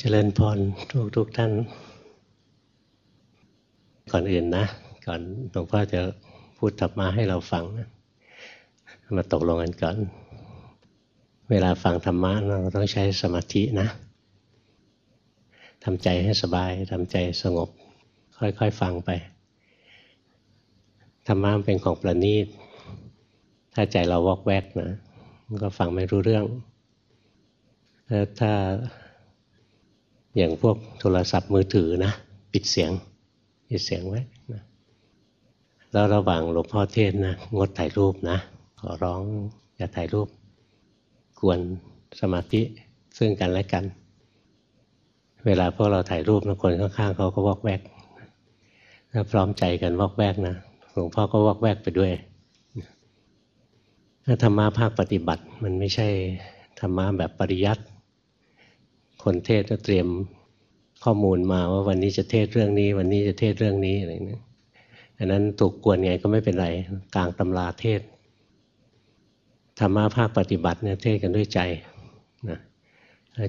เจริญพรทุกทุกท่าน ก่อนอื่นนะ ก่อนหลวงพ่อจะพูดธรรมาให้เราฟังนะมาตกลงกันก่อน เวลาฟังธรรมะเราต้องใช้สมาธินะทำใจให้สบายทำใจสงบ ค่อยๆฟังไป ธรรมะเป็นของประณีต ถ้าใจเราวอกแวกนะก็ฟังไม่รู้เรื่อง ถ้า อย่างพวกโทรศัพท์มือถือนะ ปิดเสียงปิดเสียงไว้นะแล้วระหว่างหลวงพ่อเทศนะงดถ่ายรูปนะ ขอร้องอย่าถ่ายรูป กวนสมาธิซึ่งกันและกัน เวลาพวกเราถ่ายรูปนะคนข้างๆเขาก็วอกแวกถ้าพร้อมใจกันวอกแวกนะหลวงพ่อก็วอกแวกไปด้วยถ้าธรรมะภาคปฏิบัติมันไม่ใช่ธรรมะแบบปริยัติ คนเทศก็เตรียมข้อมูลมาว่าวันนี้จะเทศเรื่องนี้ วันนี้จะเทศเรื่องนี้อะไรนี่อันนั้นถูกกวนไงก็ไม่เป็นไรกลางตำราเทศธรรมะภาคปฏิบัติเนี่ยเทศกันด้วยใจนะ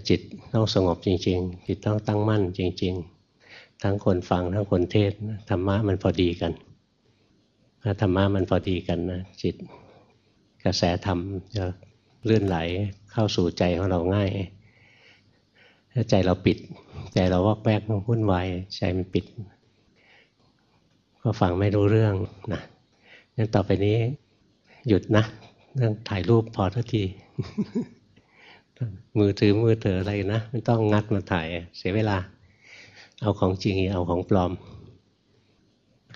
จิตต้องสงบจริง ๆ จิตต้องตั้งมั่นจริง ๆ ทั้งคนฟังทั้งคนเทศธรรมะมันพอดีกันถ้าธรรมะมันพอดีกันนะจิตกระแสธรรมจะเลื่อนไหลเข้าสู่ใจของเราง่าย ถ้าใจเราปิด ใจเราวอกแวกวุ่นวายใจมันปิด ก็ฟังไม่รู้เรื่องนะงั้นต่อไปนี้หยุดนะ เรื่องถ่ายรูปพอทันที มือถือมือถืออะไรนะไม่ต้องงัดมาถ่ายเสียเวลา เอาของจริงเอาของปลอม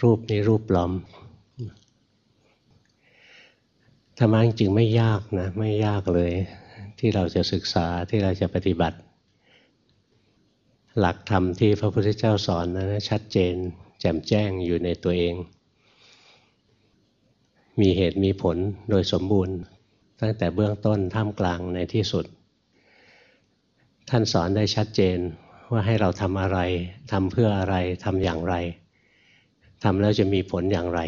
รูปนี้รูปปลอมธรรมะจริงไม่ยากนะ ไม่ยากเลย ที่เราจะศึกษาที่เราจะปฏิบัติ หลักธรรมที่พระพุทธเจ้าสอนนะชัดเจนแจ่มแจ้งอยู่ในตัวเอง มีเหตุมีผลโดยสมบูรณ์ ตั้งแต่เบื้องต้นท่ามกลางในที่สุด ท่านสอนได้ชัดเจนว่าให้เราทำอะไรทำเพื่ออะไรทำอย่างไรทำแล้วจะมีผลอย่างไร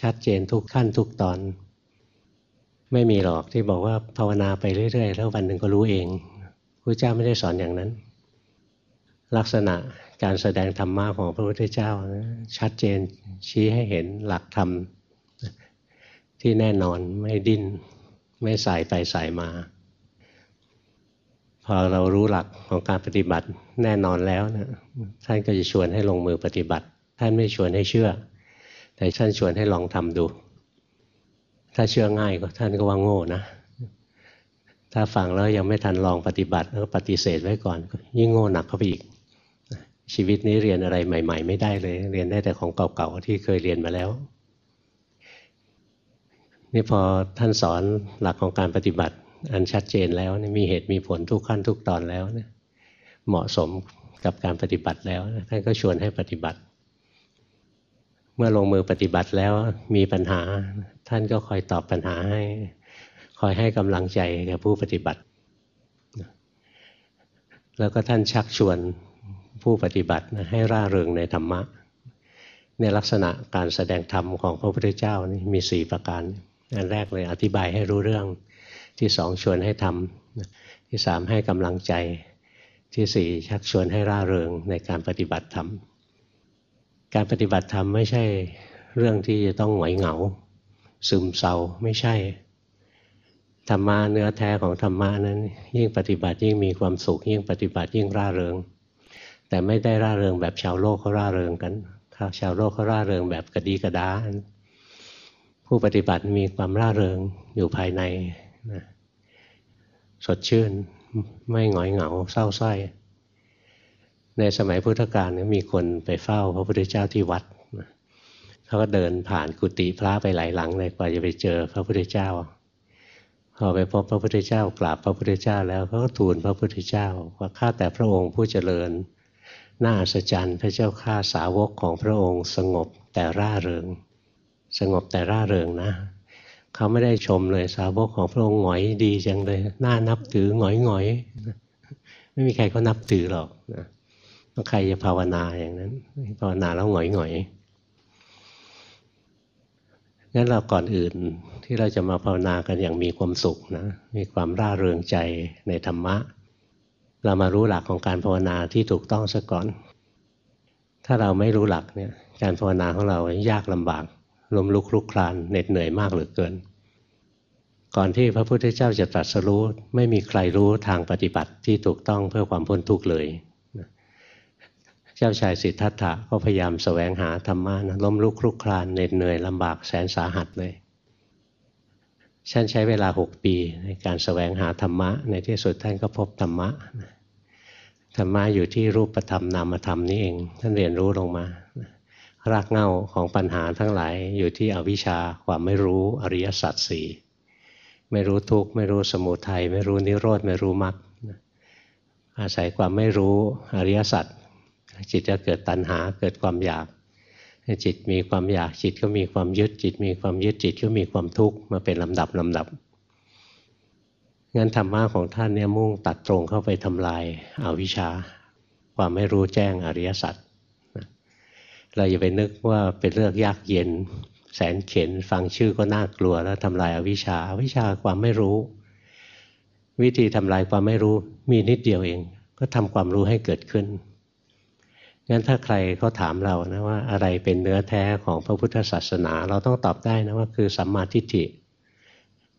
ชัดเจนทุกขั้นทุกตอน ไม่มีหรอกที่บอกว่าภาวนาไปเรื่อยๆ แล้ววันหนึ่งก็รู้เองพระเจ้าไม่ได้สอนอย่างนั้น ลักษณะการแสดงธรรมะของพระพุทธเจ้าชัดเจนชี้ให้เห็นหลักธรรมที่แน่นอนไม่ดิ้น ไม่สายไปสายมา พอเรารู้หลักของการปฏิบัติแน่นอนแล้วนะท่านก็จะชวนให้ลงมือปฏิบัติ ท่านไม่ชวนให้เชื่อ แต่ท่านชวนให้ลองทำดู ถ้าเชื่อง่ายก็ท่านก็ว่าโง่นะถ้าฟังแล้วยังไม่ทันลองปฏิบัติแล้วปฏิเสธไว้ก่อน ยิ่งโง่หนักเข้าไปอีก ชีวิตนี้เรียนอะไรใหม่ ๆ ไม่ได้เลย เรียนได้แต่ของเก่าๆที่เคยเรียนมาแล้วนี่พอท่านสอนหลักของการปฏิบัติ อันชัดเจนแล้วมีเหตุมีผลทุกขั้นทุกตอนแล้วเนี่ยเหมาะสมกับการปฏิบัติแล้วท่านก็ชวนให้ปฏิบัติ เมื่อลงมือปฏิบัติแล้วมีปัญหา ท่านก็คอยตอบปัญหาให้ คอยให้กำลังใจแก่ผู้ปฏิบัติ แล้วก็ท่านชักชวน ผู้ปฏิบัติให้ร่าเริงในธรรมะในลักษณะการแสดงธรรมของพระพุทธเจ้านี่มีสี่ประการ อันแรกเลยอธิบายให้รู้เรื่องที่สองชวนให้ทำที่สามให้กำลังใจที่สี่ชักชวนให้ร่าเริงในการปฏิบัติธรรม การปฏิบัติธรรมไม่ใช่เรื่องที่จะต้องหงอยเหงา ซึมเศร้าไม่ใช่ธรรมะเนื้อแท้ของธรรมะนั้น ยิ่งปฏิบัติยิ่งมีความสุข ยิ่งปฏิบัติยิ่งร่าเริง แต่ไม่ได้ร่าเริงแบบชาวโลกเขาร่าเริงกันถ้าชาวโลกเขาร่าเริงแบบกระดีกระดาผู้ปฏิบัติมีความร่าเริงอยู่ภายในนะสดชื่นไม่หงอยเหงาเศร้าส้อยในสมัยพุทธกาลมีคนไปเฝ้าพระพุทธเจ้าที่วัดเขาก็เดินผ่านกุฏิพระไปหลายหลังเลยกว่าจะไปเจอพระพุทธเจ้าพอไปพบพระพุทธเจ้ากราบพระพุทธเจ้าแล้วเขาก็ทูลพระพุทธเจ้าว่าข้าแต่พระองค์ผู้เจริญ น่าอัศจรรย์พระเจ้าข้าสาวกของพระองค์ สงบแต่ร่าเริง สงบแต่ร่าเริงนะเขาไม่ได้ชมเลยสาวกของพระองค์หงอยดีจังเลยน่านับถือหงอยหงอยไม่มีใครเขานับถือหรอกนะใครจะภาวนาอย่างนั้นภาวนาแล้วหงอยหงอยงั้นเราก่อนอื่นที่เราจะมาภาวนากันอย่างมีความสุขนะมีความร่าเริงใจในธรรมะ เรามารู้หลักของการภาวนาที่ถูกต้องซะก่อน ถ้าเราไม่รู้หลักเนี่ยการภาวนาของเรายากลำบากล้มลุกคลุกคลานเหน็ดเหนื่อยมากเหลือเกิน ก่อนที่พระพุทธเจ้าจะตรัสรู้ไม่มีใครรู้ทางปฏิบัติที่ถูกต้องเพื่อความพ้นทุกข์เลยเจ้าชายสิทธัตถะก็พยายามแสวงหาธรรมะนะล้มลุกคลุกคลานเหน็ดเหนื่อยลำบากแสนสาหัสเลย ท่านใช้เวลาหกปี ในการแสวงหาธรรมะ ในที่สุดท่านก็พบธรรมะ ธรรมะอยู่ที่รูปธรรมนามธรรมนี่เอง ท่านเรียนรู้ลงมา รากเหง้าของปัญหาทั้งหลายอยู่ที่อวิชชาความไม่รู้อริยสัจสี่ไม่รู้ทุกข์ไม่รู้สมุทัยไม่รู้นิโรธไม่รู้มรรคอาศัยความไม่รู้อริยสัจจิตจะเกิดตัณหาเกิดความอยาก จิตมีความอยากจิตก็มีความยึดจิต มีความยึดจิตก็มีความทุกข์มาเป็นลำดับลำดับงั้นธรรมะของท่านเนี่ยมุ่งตัดตรงเข้าไปทำลายอาวิชชา ความไม่รู้แจ้งอริยสัจเราอย่าไปนึกว่าเป็นเรื่องยากเย็น แสนเข็นฟังชื่อก็น่ากลัวแล้วทำลายอาวิชชาอาวิชชาความไม่รู้ วิธีทำลายความไม่รู้มีนิดเดียวเอง ก็ทำความรู้ให้เกิดขึ้น งั้นถ้าใครเขาถามเรานะว่าอะไรเป็นเนื้อแท้ของพระพุทธศาสนา เราต้องตอบได้นะว่าคือสัมมาทิฏฐิ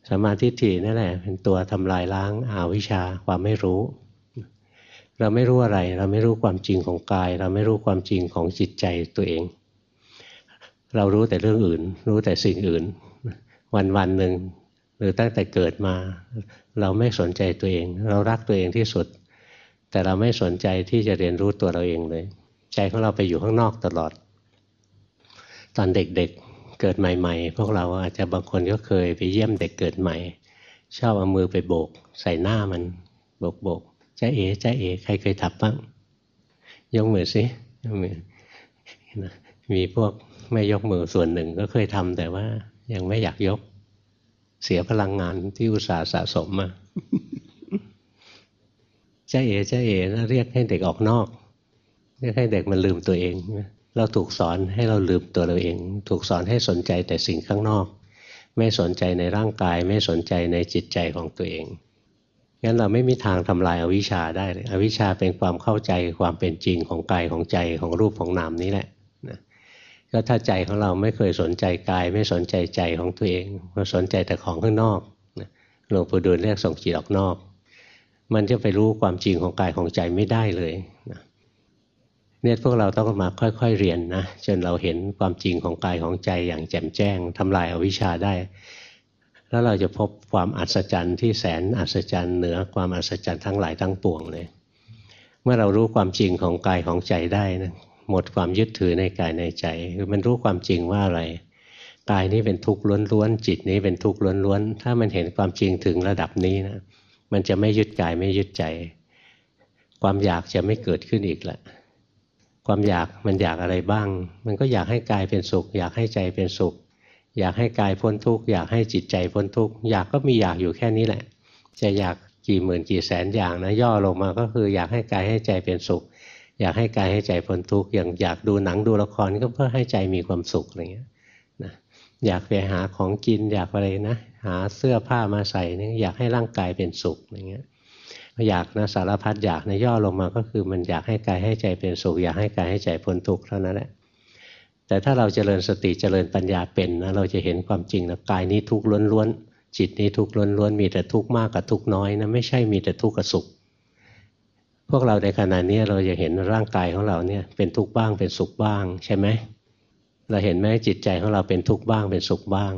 สัมมาทิฏฐินั่นแหละเป็นตัวทำลายล้างอาวิชชาความไม่รู้ เราไม่รู้อะไร เราไม่รู้ความจริงของกาย เราไม่รู้ความจริงของจิตใจตัวเอง เรารู้แต่เรื่องอื่น รู้แต่สิ่งอื่น วันวันหนึ่งหรือตั้งแต่เกิดมา เราไม่สนใจตัวเอง เรารักตัวเองที่สุด แต่เราไม่สนใจที่จะเรียนรู้ตัวเราเองเลย ใจของเราไปอยู่ข้างนอกตลอด ตอนเด็กๆเเกิดใหม่ ๆ พวกเราอาจจะบางคนก็เคยไปเยี่ยมเด็กเกิดใหม่ ชอบเอามือไปโบก ใส่หน้ามันโบกโบกจ้าเอ๋จ้าเอ๋ใครเคยทับบ้างยกมือสิยกมือมีพวกไม่ยกมือส่วนหนึ่งก็เคยทำแต่ว่ายังไม่อยากยกเสียพลังงานที่อุตสาห์สะสมมาจ้าเอ๋จ้าเอ๋เรียกให้เด็กออกนอก เรียกให้เด็กมันลืมตัวเองเราถูกสอนให้เราลืมตัวเราเอง ถูกสอนให้สนใจแต่สิ่งข้างนอก ไม่สนใจในร่างกาย ไม่สนใจในจิตใจของตัวเองงั้นเราไม่มีทางทำลายอาวิชชาได้เลยอวิชชาเป็นความเข้าใจความเป็นจริงของกายของใจของรูปของนามนี้แหละนะก็ถ้าใจของเราไม่เคยสนใจกาย ไม่สนใจใจของตัวเองมาสนใจแต่ของข้างนอกหลวงปู่ดูลเรียกส่งจิตออกนอก มันจะไปรู้ความจริงของกายของใจไม่ได้เลยนะ เนี่ยพวกเราต้องมาค่อย ๆ เรียนนะจนเราเห็นความจริงของกายของใจอย่างแจ่มแจ้งทำลายอาวิชชาได้ แล้วเราจะพบความอัศจรรย์ที่แสนอัศจรรย์เหนือความอัศจรรย์ทั้งหลายทั้งปวงเลย เมื่อเรารู้ความจริงของกายของใจได้นะหมดความยึดถือในกายในใจคือมันรู้ความจริงว่าอะไรกายนี้เป็นทุกข์ล้วนๆจิตนี้เป็นทุกข์ล้วนๆถ้ามันเห็นความจริงถึงระดับนี้นะมันจะไม่ยึดกายไม่ยึดใจ ความอยากจะไม่เกิดขึ้นอีกละ ความอยากมันอยากอะไรบ้าง มันก็อยากให้กายเป็นสุข อยากให้ใจเป็นสุข อยากให้กายพ้นทุกข์อยากให้จิตใจพ้นทุกข์อยากก็มีอยากอยู่แค่นี้แหละ จะอยากกี่หมื่นกี่แสนอย่างนะย่อลงมาก็คืออยากให้กายให้ใจเป็นสุข อยากให้กายให้ใจพ้นทุกข์อย่างอยากดูหนังดูละครก็เพื่อให้ใจมีความสุขอะไรเงี้ยนะอยากไปหาของกินอยากอะไรนะ หาเสื้อผ้ามาใส่นี่อยากให้ร่างกายเป็นสุขอะไรเงี้ย อยากนะสารพัดอยากในย่อลงมาก็คือมันอยากให้กายให้ใจเป็นสุขอยากให้กายให้ใจพ้นทุกข์เท่านั้นแหละแต่ถ้าเราจเจริญสติจเจริญปัญญาเป็นนะเราจะเห็นความจริงนะกายนี้ทุกข์ล้วนๆจิตนี้ทุกข์ล้วนๆมีแต่ทุกข์มากกับทุกข์น้อยนะไม่ใช่มีแต่ทุกข์กับสุข พวกเราในขณะนี้เราจะเห็นร่างกายของเราเนี่ยเป็นทุกข์บ้างเป็นสุขบ้างใช่ไหมเราเห็นไหมจิตใจของเราเป็นทุกข์บ้างเป็นสุขบ้าง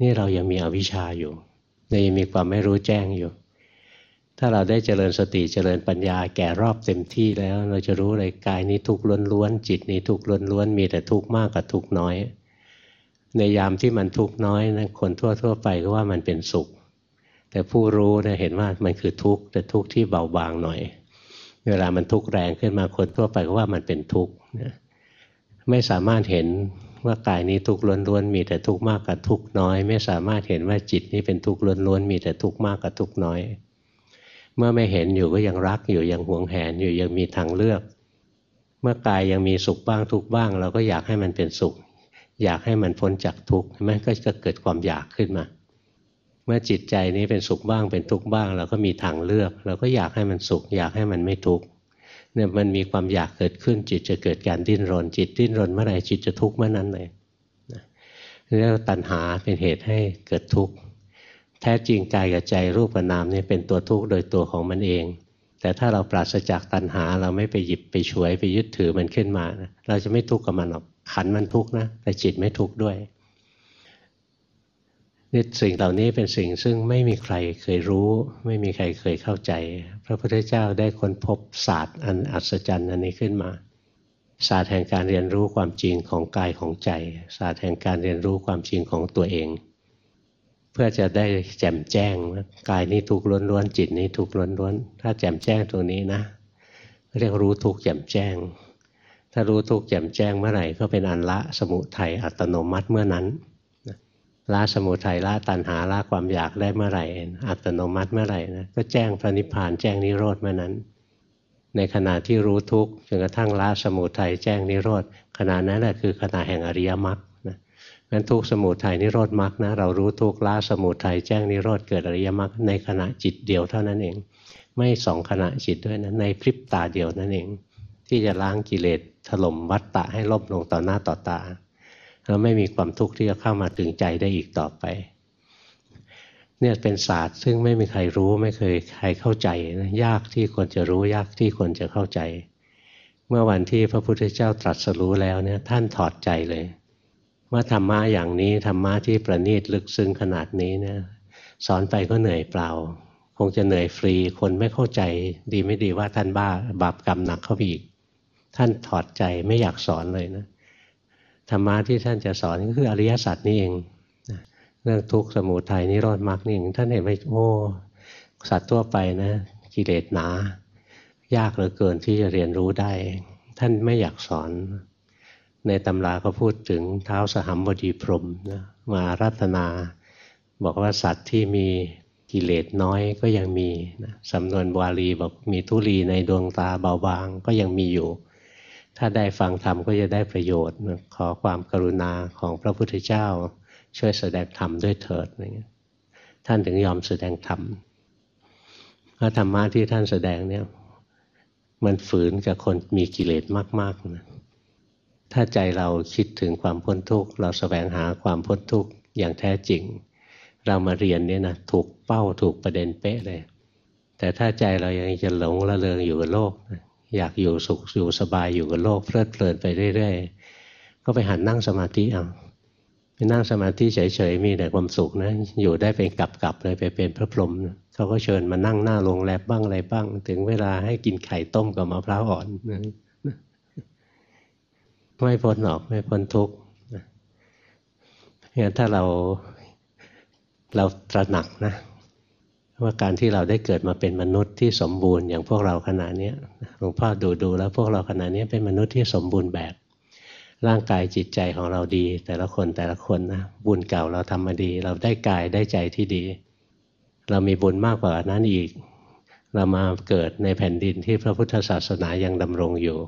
นี่เรายังมีอวิชชาอยู่ยังมีความไม่รู้แจ้งอยู่ ถ้าเราได้เจริญสติเจริญปัญญาแก่รอบเต็มที่แล้ว เราจะรู้เลยกายนี้ทุกข์ล้วนๆจิตนี้ทุกข์ล้วนๆมีแต่ทุกข์มากกับทุกข์น้อย ในยามที่มันทุกข์น้อยนะคนทั่วๆ ไปก็ว่ามันเป็นสุข แต่ผู้รู้นะเห็นว่ามันคือทุกข์แต่ทุกข์ที่เบาบางหน่อย เวลามันทุกข์แรงขึ้นมาคนทั่วไปก็ว่ามันเป็นทุกข์ไม่สามารถเห็นว่ากายนี้ทุกข์ล้วนๆมีแต่ทุกข์มากกับทุกข์น้อย ไม่สามารถเห็นว่าจิตนี้เป็นทุกข์ล้วนๆมีแต่ทุกข์มากกับทุกข์น้อย เมื่อไม่เห็นอยู่ก็ยังรักอยู่ยังหวงแหนอยู่ยังมีทางเลือก เมื่อกายยังมีสุขบ้างทุกบ้าง เราก็อยากให้มันเป็นสุข อยากให้มันพ้นจากทุกข์มันก็จะเกิดความอยากขึ้นมา เมื่อจิตใจนี้เป็นสุขบ้างเป็นทุกข์บ้าง เราก็มีทางเลือก เราก็อยากให้มันสุข อยากให้มันไม่ทุกข์เนี่ยมันมีความอยากเกิดขึ้น จิตจะเกิดการดิ้นรน จิตดิ้นรนเมื่อไหร่จิตจะทุกข์เมื่อนั้นเลยนี่ตัณหาเป็นเหตุให้เกิดทุกข์ แท้จริงกายกับใจรูปกับนามเนี่ยเป็นตัวทุกข์โดยตัวของมันเอง แต่ถ้าเราปราศจากตัณหาเราไม่ไปหยิบไปช่วยไปยึดถือมันขึ้นมานะเราจะไม่ทุกข์กับมันหรอกขันมันทุกข์นะแต่จิตไม่ทุกข์ด้วยนี่สิ่งเหล่านี้เป็นสิ่งซึ่งไม่มีใครเคยรู้ ไม่มีใครเคยเข้าใจ พระพุทธเจ้าได้ค้นพบศาสตร์อันอัศจรรย์อันนี้ขึ้นมา ศาสตร์แห่งการเรียนรู้ความจริงของกายของใจ ศาสตร์แห่งการเรียนรู้ความจริงของตัวเอง เพื่อจะได้แจ่มแจ้งกายนี้ทุกล้วนๆจิตนี้ทุกล้วนๆถ้าแจ่มแจ้งตรงนี้นะ เรียกรู้ทุกแจ่มแจ้ง ถ้ารู้ทุกแจ่มแจ้งเมื่อไหร่ก็เป็นอันละสมุทัยอัตโนมัติเมื่อนั้นละสมุทัยละตัณหาละความอยากได้เมื่อไหร่ อัตโนมัติเมื่อไหร่นะก็แจ้งพระนิพพานแจ้งนิโรธเมื่อนั้น ในขณะที่รู้ทุกข์จนกระทั่งละสมุทัยแจ้งนิโรธขณะนั้นแหละคือขณะแห่งอริยมรรค งั้นทุกสมุทัยนิโรธมรรคนะเรารู้ทุกข์ละสมุทัยแจ้งนิโรธเกิดอริยมรรคในขณะจิตเดียวเท่านั้นเอง ไม่สองขณะจิตด้วยนะในพริบตาเดียวนั่นเอง ที่จะล้างกิเลสถล่มวัฏฏะให้ลบลงต่อหน้าต่อตาเราไม่มีความทุกข์ที่จะเข้ามาถึงใจได้อีกต่อไปเนี่ยเป็นศาสตร์ซึ่งไม่มีใครรู้ไม่เคยใครเข้าใจนะยากที่คนจะรู้ยากที่คนจะเข้าใจ เมื่อวันที่พระพุทธเจ้าตรัสรู้แล้วเนี่ยท่านถอดใจเลย ว่าธรรมะอย่างนี้ธรรมะที่ประณีตลึกซึ้งขนาดนี้เนี่ยสอนไปก็เหนื่อยเปล่า คงจะเหนื่อยฟรี คนไม่เข้าใจดีไม่ดีว่าท่านบ้าบาปกรรมหนักเข้าไปอีก ท่านถอดใจไม่อยากสอนเลยนะธรรมะที่ท่านจะสอนก็คืออริยสัจนี่เองเรื่องทุกข์สมุทัยนิโรธมรรคนี่เองท่านเห็นไหมโอ้สัตว์ทั่วไปนะกิเลสหนา ยากเหลือเกินที่จะเรียนรู้ได้ ท่านไม่อยากสอน ในตำราก็พูดถึงเท้าสหัมบดีพรมนะมารัตนา บอกว่าสัตว์ที่มีกิเลสน้อยก็ยังมีนะสำนวนบาลีบอกมีทุลีในดวงตาเบาบางก็ยังมีอยู่ ถ้าได้ฟังธรรมก็จะได้ประโยชน์ ขอความกรุณาของพระพุทธเจ้า ช่วยแสดงธรรมด้วยเถิดอะไรเงี้ยท่านถึงยอมแสดงธรรมพระธรรมะที่ท่านแสดงเนี่ยมันฝืนกับคนมีกิเลสมากๆนะ ถ้าใจเราคิดถึงความพ้นทุกข์เราแสวงหาความพ้นทุกข์อย่างแท้จริง เรามาเรียนเนี่ยนะถูกเป้าถูกประเด็นเป๊ะเลย แต่ถ้าใจเรายังจะหลงละเลงอยู่กับโลก อยากอยู่สุขอยู่สบายอยู่กับโลกเพลิดเพลินไปเรื่อยๆก็ไปหันนั่งสมาธิเอาไปนั่งสมาธิเฉยๆมีแต่ความสุขนะอยู่ได้เป็นกลับๆเลยไปเป็นพระพรหมเขาก็เชิญมานั่งหน้าโรงแรมบ้างอะไรบ้าง ถึงเวลาให้กินไข่ต้มกับมะพร้าวอ่อน ไม่พ้นหรอกไม่พ้นทุกข์งั้นถ้าเราเราตระหนักนะว่าการที่เราได้เกิดมาเป็นมนุษย์ที่สมบูรณ์อย่างพวกเราขณะนี้หลวงพ่อดูดูแล้วพวกเราขณะนี้เป็นมนุษย์ที่สมบูรณ์แบบ ร่างกายจิตใจของเราดี แต่ละคนแต่ละคนนะบุญเก่าเราทำมาดี เราได้กายได้ใจที่ดี เรามีบุญมากกว่านั้นอีก เรามาเกิดในแผ่นดินที่พระพุทธศาสนายังดำรงอยู่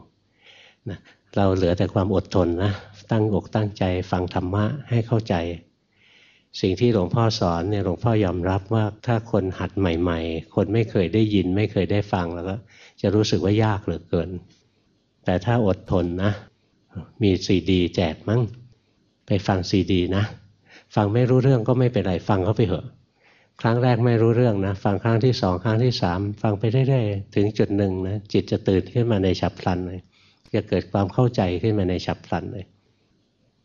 นะ เราเหลือแต่ความอดทนนะ ตั้งอกตั้งใจฟังธรรมะให้เข้าใจ สิ่งที่หลวงพ่อสอนเนี่ยหลวงพ่อยอมรับว่าถ้าคนหัดใหม่ ๆ คนไม่เคยได้ยินไม่เคยได้ฟังแล้วก็จะรู้สึกว่ายากเหลือเกิน แต่ถ้าอดทนนะ มีซีดี แจกมั้งไปฟังซีดีนะ ฟังไม่รู้เรื่องก็ไม่เป็นไรฟังเขาไปเถอะครั้งแรกไม่รู้เรื่องนะ ฟังครั้งที่สองครั้งที่สามฟังไปเรื่อยๆถึงจุดหนึ่งนะจิตจะตื่นขึ้นมาในฉับพลันเลย จะเกิดความเข้าใจขึ้นมาในฉับพลันเลย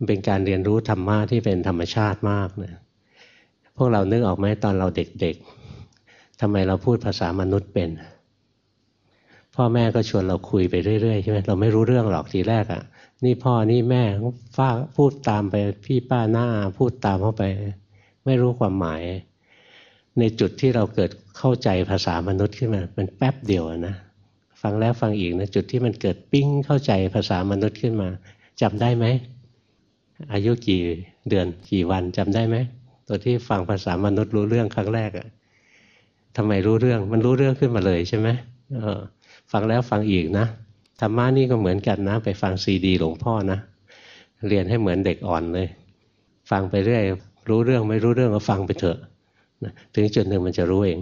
เป็นการเรียนรู้ธรรมะที่เป็นธรรมชาติมากนะพวกเรานึกออกไหมตอนเราเด็กๆทำไมเราพูดภาษามนุษย์เป็น พ่อแม่ก็ชวนเราคุยไปเรื่อยๆใช่ไหมเราไม่รู้เรื่องหรอกทีแรกอะ่ะ นี่พ่อนี่แม่ฟ้าพูดตามไปพี่ป้าหน้าพูดตามเข้าไป ไม่รู้ความหมาย ในจุดที่เราเกิดเข้าใจภาษามนุษย์ขึ้นมาเป็นแป๊บเดียวนะ ฟังแล้วฟังอีกนะจุดที่มันเกิดปิ้งเข้าใจภาษามนุษย์ขึ้นมาจำได้ไหม อายุกี่เดือนกี่วันจำได้ไหม ตัวที่ฟังภาษามนุษย์รู้เรื่องครั้งแรกอะทำไมรู้เรื่องมันรู้เรื่องขึ้นมาเลยใช่ไหมฟังแล้วฟังอีกนะธรรมะนี่ก็เหมือนกันนะ ไปฟังซีดีหลวงพ่อนะ เรียนให้เหมือนเด็กอ่อนเลย ฟังไปเรื่อยรู้เรื่องไม่รู้เรื่องก็ฟังไปเถอะนะถึงจุดหนึ่งมันจะรู้เอง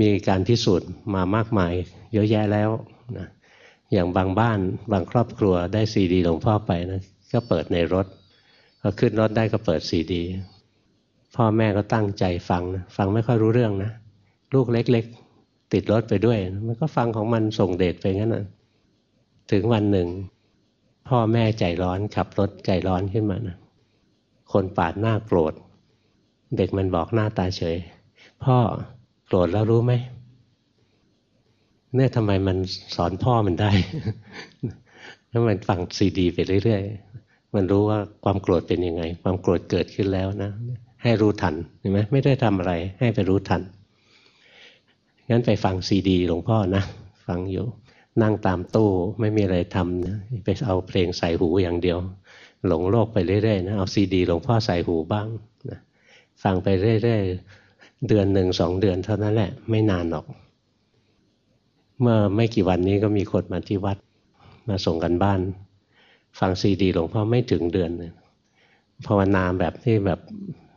มีการพิสูจน์มามากมาย เยอะแยะแล้วนะอย่างบางบ้านบางครอบครัวได้ซีดีหลวงพ่อไปนะก็เปิดในรถพอขึ้นรถได้ก็เปิดซีดี พ่อแม่ก็ตั้งใจฟังนะฟังไม่ค่อยรู้เรื่องนะ ลูกเล็ก ๆ ติดรถไปด้วย มันก็ฟังของมันส่งเดชไปงั้นนะถึงวันหนึ่ง พ่อแม่ใจร้อนขับรถใจร้อนขึ้นมานะคนปาดหน้าโกรธเด็กมันบอกหน้าตาเฉย พ่อ รธแล้วรู้ไหมเนี่ยทำไมมันสอนพ่อมันได้ถ้ามันฟังซีดี ไปเรื่อยๆ มันรู้ว่าความโกรธเป็นยังไง ความโกรธเกิดขึ้นแล้วนะ ให้รู้ทันเห็นไหมไม่ได้ทำอะไร ให้ไปรู้ทัน งั้นไปฟังซีดีหลวงพ่อนะ ฟังอยู่นั่งตามตู้ไม่มีอะไรทำนะไปเอาเพลงใส่หูอย่างเดียว หลงโลกไปเรื่อยๆนะเอาซีดีหลวงพ่อใส่หูบ้างนะฟังไปเรื่อยๆ เดือนหนึ่งสองเดือนเท่านั้นแหละ ไม่นานหรอก เมื่อไม่กี่วันนี้ก็มีคนมาที่วัดมาส่งกันบ้าน ฟังซีดีหลวงพ่อไม่ถึงเดือนภาวนาแบบที่แบบ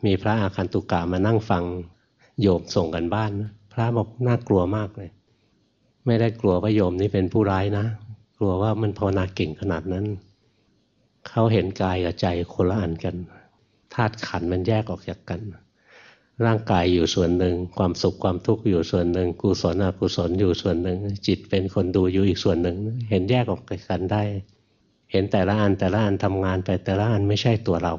มีพระอาคันตุกะมานั่งฟังโยมส่งกันบ้าน พระบอกน่ากลัวมากเลย ไม่ได้กลัวว่าโยมนี่เป็นผู้ร้ายนะ กลัวว่ามันภาวนาเก่งขนาดนั้น เขาเห็นกายกับใจคนละอันกันธาตุขันมันแยกออกจากกัน ร่างกายอยู่ส่วนหนึ่ง ความสุขความทุกข์อยู่ส่วนหนึ่งกุศลอกุศลอยู่ส่วนหนึ่ง จิตเป็นคนดูอยู่อีกส่วนหนึ่ง เห็นแยกออกจากกันได้ เห็นแต่ละอันแต่ละอันทำงานไปแต่ละอันไม่ใช่ตัวเรา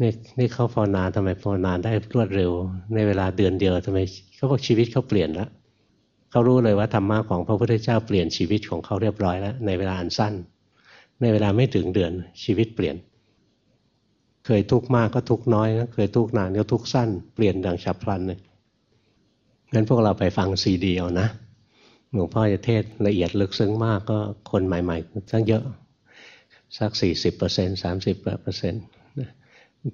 นี่นี่เขาภาวนาทำไมภาวนาได้รวดเร็ว ในเวลาเดือนเดียวทำไมเขาบอกชีวิตเขาเปลี่ยนแล้วเขารู้เลยว่าธรรมะของพระพุทธเจ้าเปลี่ยนชีวิตของเขาเรียบร้อยแล้วในเวลาอันสั้น ในเวลาไม่ถึงเดือนชีวิตเปลี่ยน เคยทุกข์มากก็ทุกข์น้อยนะเคยทุกข์นานก็ทุกข์สั้นเปลี่ยนดังฉับพลันเลยงั้นพวกเราไปฟังซีดีเอานะหลวงพ่อจะเทศละเอียดลึกซึ้งมากก็คนใหม่ๆตั้งเยอะ สักสี่สิบเปอร์เซ็นต์สามสิบเปอร์เซ็นต์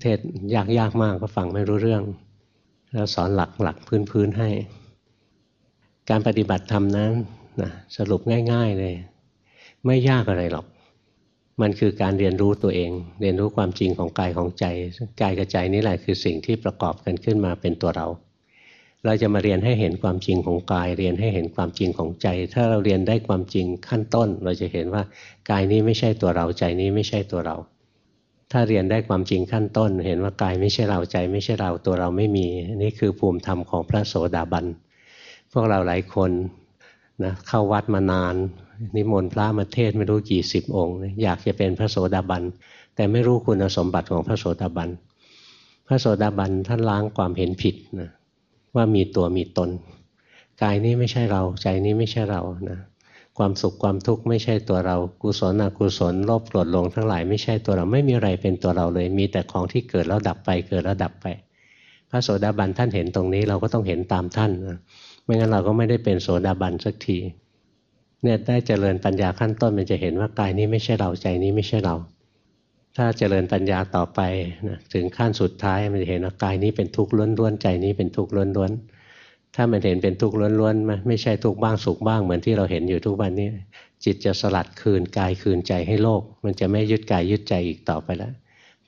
เทศยากยากมากก็ฟังไม่รู้เรื่อง แล้วสอนหลักหลักพื้นพื้นให้ การปฏิบัติธรรมนั้นนะสรุปง่าย ๆเลย ไม่ยากอะไรหรอก มันคือการเรียนรู้ตัวเอง เรียนรู้ความจริงของกายของใจกายกับใจนี่แหละคือสิ่งที่ประกอบกันขึ้นมาเป็นตัวเรา เราจะมาเรียนให้เห็นความจริงของกาย เรียนให้เห็นความจริงของใจ ถ้าเราเรียนได้ความจริงขั้นต้น เราจะเห็นว่ากายนี้ไม่ใช่ตัวเราใจนี้ไม่ใช่ตัวเรา ถ้าเรียนได้ความจริงขั้นต้น เห็นว่ากายไม่ใช่เราใจ ไม่ใช่เราตัวเราไม่มีนี่คือภูมิธรรมของพระโสดาบันพวกเราหลายคน นะเข้าวัดมานาน นิมนต์พระมาเทศไม่รู้กี่สิบองค์ อยากจะเป็นพระโสดาบัน แต่ไม่รู้คุณสมบัติของพระโสดาบัน พระโสดาบันท่านล้างความเห็นผิดนะว่ามีตัวมีตน กายนี้ไม่ใช่เราใจนี้ไม่ใช่เรานะความสุขความทุกข์ไม่ใช่ตัวเรากุศลอกุศลโลภโกรธลงทั้งหลายไม่ใช่ตัวเราไม่มีอะไรเป็นตัวเราเลย มีแต่ของที่เกิดแล้วดับไปเกิดแล้วดับไป พระโสดาบันท่านเห็นตรงนี้เราก็ต้องเห็นตามท่านนะ ไม่งั้นเราก็ไม่ได้เป็นโสดาบันสักทีเนี่ยได้เจริญปัญญาขั้นต้นมันจะเห็นว่ากายนี้ไม่ใช่เราใจนี้ไม่ใช่เรา ถ้าเจริญปัญญาต่อไปนะถึงขั้นสุดท้ายมันจะเห็นว่ากายนี้เป็นทุกข์ล้วนๆใจนี้เป็นทุกข์ล้วนๆถ้ามันเห็นเป็นทุกข์ล้วนๆไม่ใช่ทุกข์บ้างสุขบ้างเหมือนที่เราเห็นอยู่ทุกวันนี้ จิตจะสลัดคืนกายคืนใจให้โลก มันจะไม่ยึดกายยึดใจอีกต่อไปแล้ว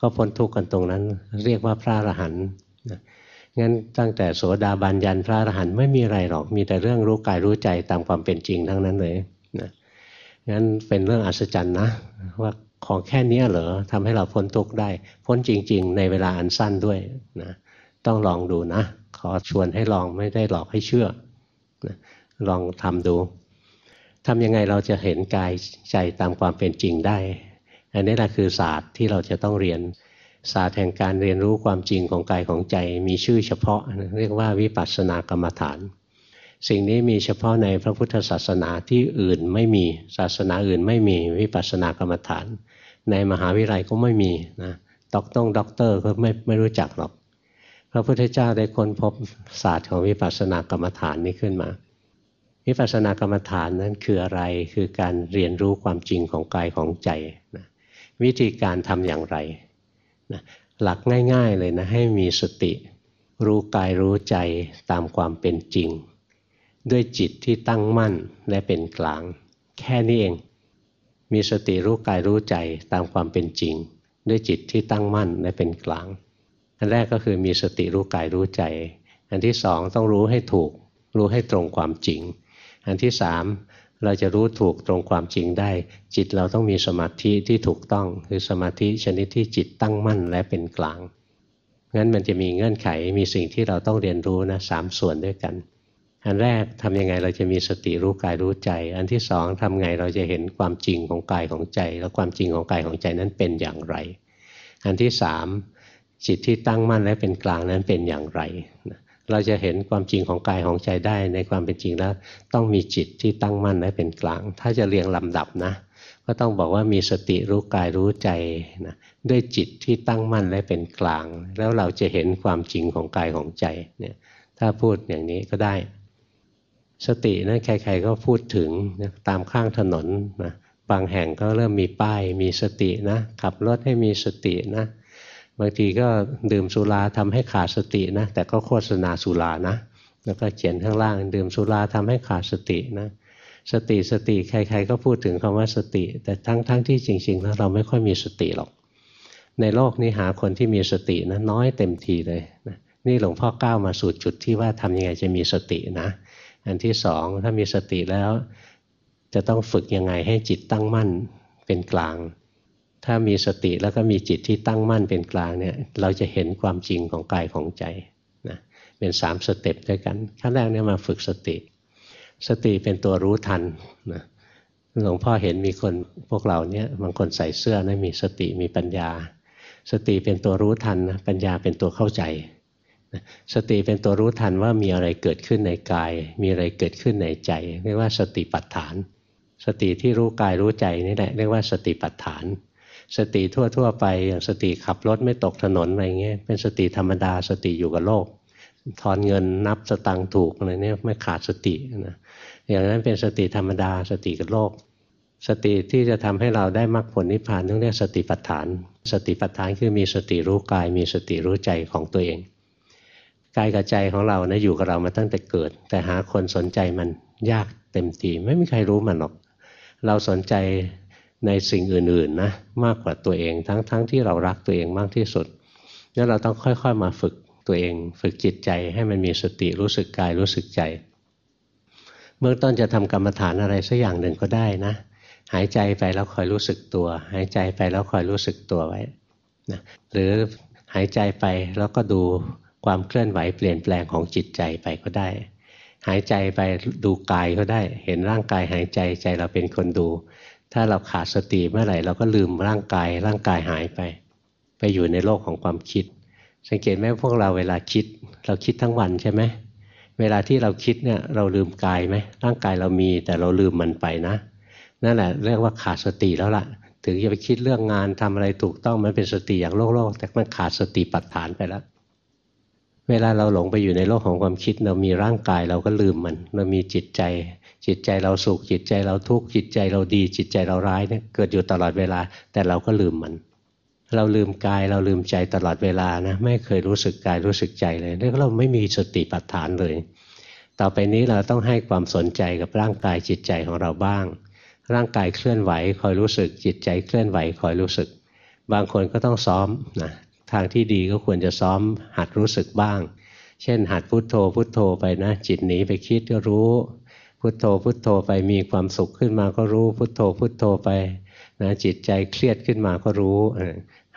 ก็พ้นทุกข์กันตรงนั้น เรียกว่าพระอรหันต์ งั้นตั้งแต่โสดาบันยันพระอรหันต์ไม่มีอะไรหรอกมีแต่เรื่องรู้กายรู้ใจตามความเป็นจริงทั้งนั้นเลยนะงั้นเป็นเรื่องอัศจรรย์นะว่าของแค่นี้เหรอทำให้เราพ้นทุกข์ได้ พ้นจริง ๆ ในเวลาอันสั้นด้วยนะต้องลองดูนะ ขอชวนให้ลองไม่ได้หลอกให้เชื่อนะลองทำดูทำยังไงเราจะเห็นกายใจตามความเป็นจริงได้ อันนี้แหละคือศาสตร์ที่เราจะต้องเรียน ศาสตร์แห่งการเรียนรู้ความจริงของกายของใจมีชื่อเฉพาะเรียกว่าวิปัสสนากรรมฐาน สิ่งนี้มีเฉพาะในพระพุทธศาสนาที่อื่นไม่มีศาสนาอื่นไม่มีวิปัสสนากรรมฐาน ในมหาวิทยาลัยก็ไม่มีนะด็อกต้องด็อกเตอร์ก็ไม่ไม่รู้จักหรอก พระพุทธเจ้าได้ค้นพบศาสตร์ของวิปัสสนากรรมฐานนี้ขึ้นมาวิปัสสนากรรมฐานนั้นคืออะไรคือการเรียนรู้ความจริงของกายของใจนะวิธีการทำอย่างไร นะหลักง่าย ๆเลยนะให้มีสติ รู้กายรู้ใจตามความเป็นจริง ด้วยจิตที่ตั้งมั่นและเป็นกลาง แค่นี้เอง มีสติรู้กายรู้ใจตามความเป็นจริง ด้วยจิตที่ตั้งมั่นและเป็นกลาง อันแรกก็คือมีสติรู้กายรู้ใจ อันที่สองต้องรู้ให้ถูก รู้ให้ตรงความจริง อันที่สาม เราจะรู้ถูกตรงความจริงได้ จิตเราต้องมีสมาธิที่ถูกต้อง คือสมาธิชนิดที่จิตตั้งมั่นและเป็นกลางงั้นมันจะมีเงื่อนไขมีสิ่งที่เราต้องเรียนรู้นะสามส่วนด้วยกัน อันแรกทำยังไงเราจะมีสติรู้กายรู้ใจ อันที่สองทำไงเราจะเห็นความจริงของกายของใจ แล้วความจริงของกายของใจนั้นเป็นอย่างไร อันที่สามจิตที่ตั้งมั่นและเป็นกลางนั้นเป็นอย่างไร เราจะเห็นความจริงของกายของใจได้ในความเป็นจริงแล้ว ต้องมีจิตที่ตั้งมั่นและเป็นกลาง ถ้าจะเรียงลำดับนะ ก็ต้องบอกว่ามีสติรู้กายรู้ใจนะด้วยจิตที่ตั้งมั่นและเป็นกลาง แล้วเราจะเห็นความจริงของกายของใจเนี่ยถ้าพูดอย่างนี้ก็ได้ สตินะใครๆก็พูดถึงนะตามข้างถนนนะบางแห่งก็เริ่มมีป้ายมีสตินะขับรถให้มีสตินะ บางทีก็ดื่มสุราทำให้ขาดสตินะแต่ก็โฆษณาสุรานะ แล้วก็เขียนข้างล่างดื่มสุราทำให้ขาดสตินะสติสติใคร ๆ ก็พูดถึงคำว่าสติ แต่ทั้งๆทที่จริง ๆ แล้วเราไม่ค่อยมีสติหรอก ในโลกนี้หาคนที่มีสตินะน้อยเต็มทีเลยนะนี่หลวงพ่อก้าวมาสู่จุดที่ว่าทำยังไงจะมีสตินะ อันที่สองถ้ามีสติแล้ว จะต้องฝึกยังไงให้จิตตั้งมั่นเป็นกลาง ถ้ามีสติแล้วก็มีจิตที่ตั้งมั่นเป็นกลางเนี่ย เราจะเห็นความจริงของกายของใจนะเป็นสาม step ด้วยกันขั้นแรกเนี่ยมาฝึกสติ สติเป็นตัวรู้ทันนะหลวงพ่อเห็นมีคนพวกเราเนี่ยบางคนใส่เสื้อนะมีสติมีปัญญา สติเป็นตัวรู้ทันนะปัญญาเป็นตัวเข้าใจสติเป็นตัวรู้ทันว่ามีอะไรเกิดขึ้นในกาย มีอะไรเกิดขึ้นในใจ เรียกว่าสติปัฏฐาน สติที่รู้กายรู้ใจนี่แหละเรียกว่าสติปัฏฐาน สติทั่วๆ ไปอย่างสติขับรถไม่ตกถนนอะไรเงี้ยเป็นสติธรรมดาสติอยู่กับโลกทอนเงินนับสตังถูกอะไรเนี่ยไม่ขาดสตินะอย่างนั้นเป็นสติธรรมดาสติกับโลก สติที่จะทำให้เราได้มรรคผลนิพพานต้องเรียกสติปัฏฐาน สติปัฏฐานคือมีสติรู้กาย มีสติรู้ใจของตัวเองกายกับใจของเรานะอยู่กับเรามาตั้งแต่เกิด แต่หาคนสนใจมันยากเต็มทีไม่มีใครรู้มันหรอก เราสนใจ ในสิ่งอื่นๆนะมากกว่าตัวเอง ทั้งๆทที่เรารักตัวเองมากที่สุดนั้นเราต้องค่อยๆมาฝึกตัวเอง ฝึกจิตใจให้มันมีสติรู้สึกกายรู้สึกใจ เบื้องต้นจะทำกรรมฐานอะไรสักอย่างหนึ่งก็ได้นะ หายใจไปแล้วคอยรู้สึกตัว หายใจไปแล้วคอยรู้สึกตัวไว้นะหรือหายใจไปแล้วก็ดูความเคลื่อนไหวเปลี่ยนแปลงของจิตใจไปก็ได้ หายใจไปดูกายก็ได้ เห็นร่างกายหายใจใจเราเป็นคนดู ถ้าเราขาดสติเมื่อไหร่เราก็ลืมร่างกายร่างกายหายไป ไปอยู่ในโลกของความคิด สังเกตไหมพวกเราเวลาคิด เราคิดทั้งวันใช่ไหมเวลาที่เราคิดเนี่ยเราลืมกายไหมร่างกายเรามีแต่เราลืมมันไปนะ นั่นแหละเรียกว่าขาดสติแล้วล่ะ ถึงจะไปคิดเรื่องงานทำอะไรถูกต้องมันเป็นสติอย่างโลกโลกแต่มันขาดสติปัฏฐานไปแล้ว เวลาเราหลงไปอยู่ในโลกของความคิด เรามีร่างกายเราก็ลืมมัน เรามีจิตใจ จิตใจเราสุขจิตใจเราทุกข์จิตใจเราดี จิตใจเราร้ายเนี่ยเกิดอยู่ตลอดเวลา แต่เราก็ลืมมัน เราลืมกายเราลืมใจตลอดเวลานะไม่เคยรู้สึกกายรู้สึกใจเลยเรียกเราไม่มีสติปัฏฐานเลย ต่อไปนี้เราต้องให้ความสนใจกับร่างกายจิตใจของเราบ้าง ร่างกายเคลื่อนไหวคอยรู้สึก จิตใจเคลื่อนไหวคอยรู้สึก บางคนก็ต้องซ้อมนะทางที่ดีก็ควรจะซ้อมหัดรู้สึกบ้าง เช่น หัดพุดโทโธพุโทโธไปนะ จิตหนีไปคิดก็รู้ พุทโธพุทโธไปมีความสุขขึ้นมาก็รู้ พุทโธพุทโธไปนะจิตใจเครียดขึ้นมาก็รู้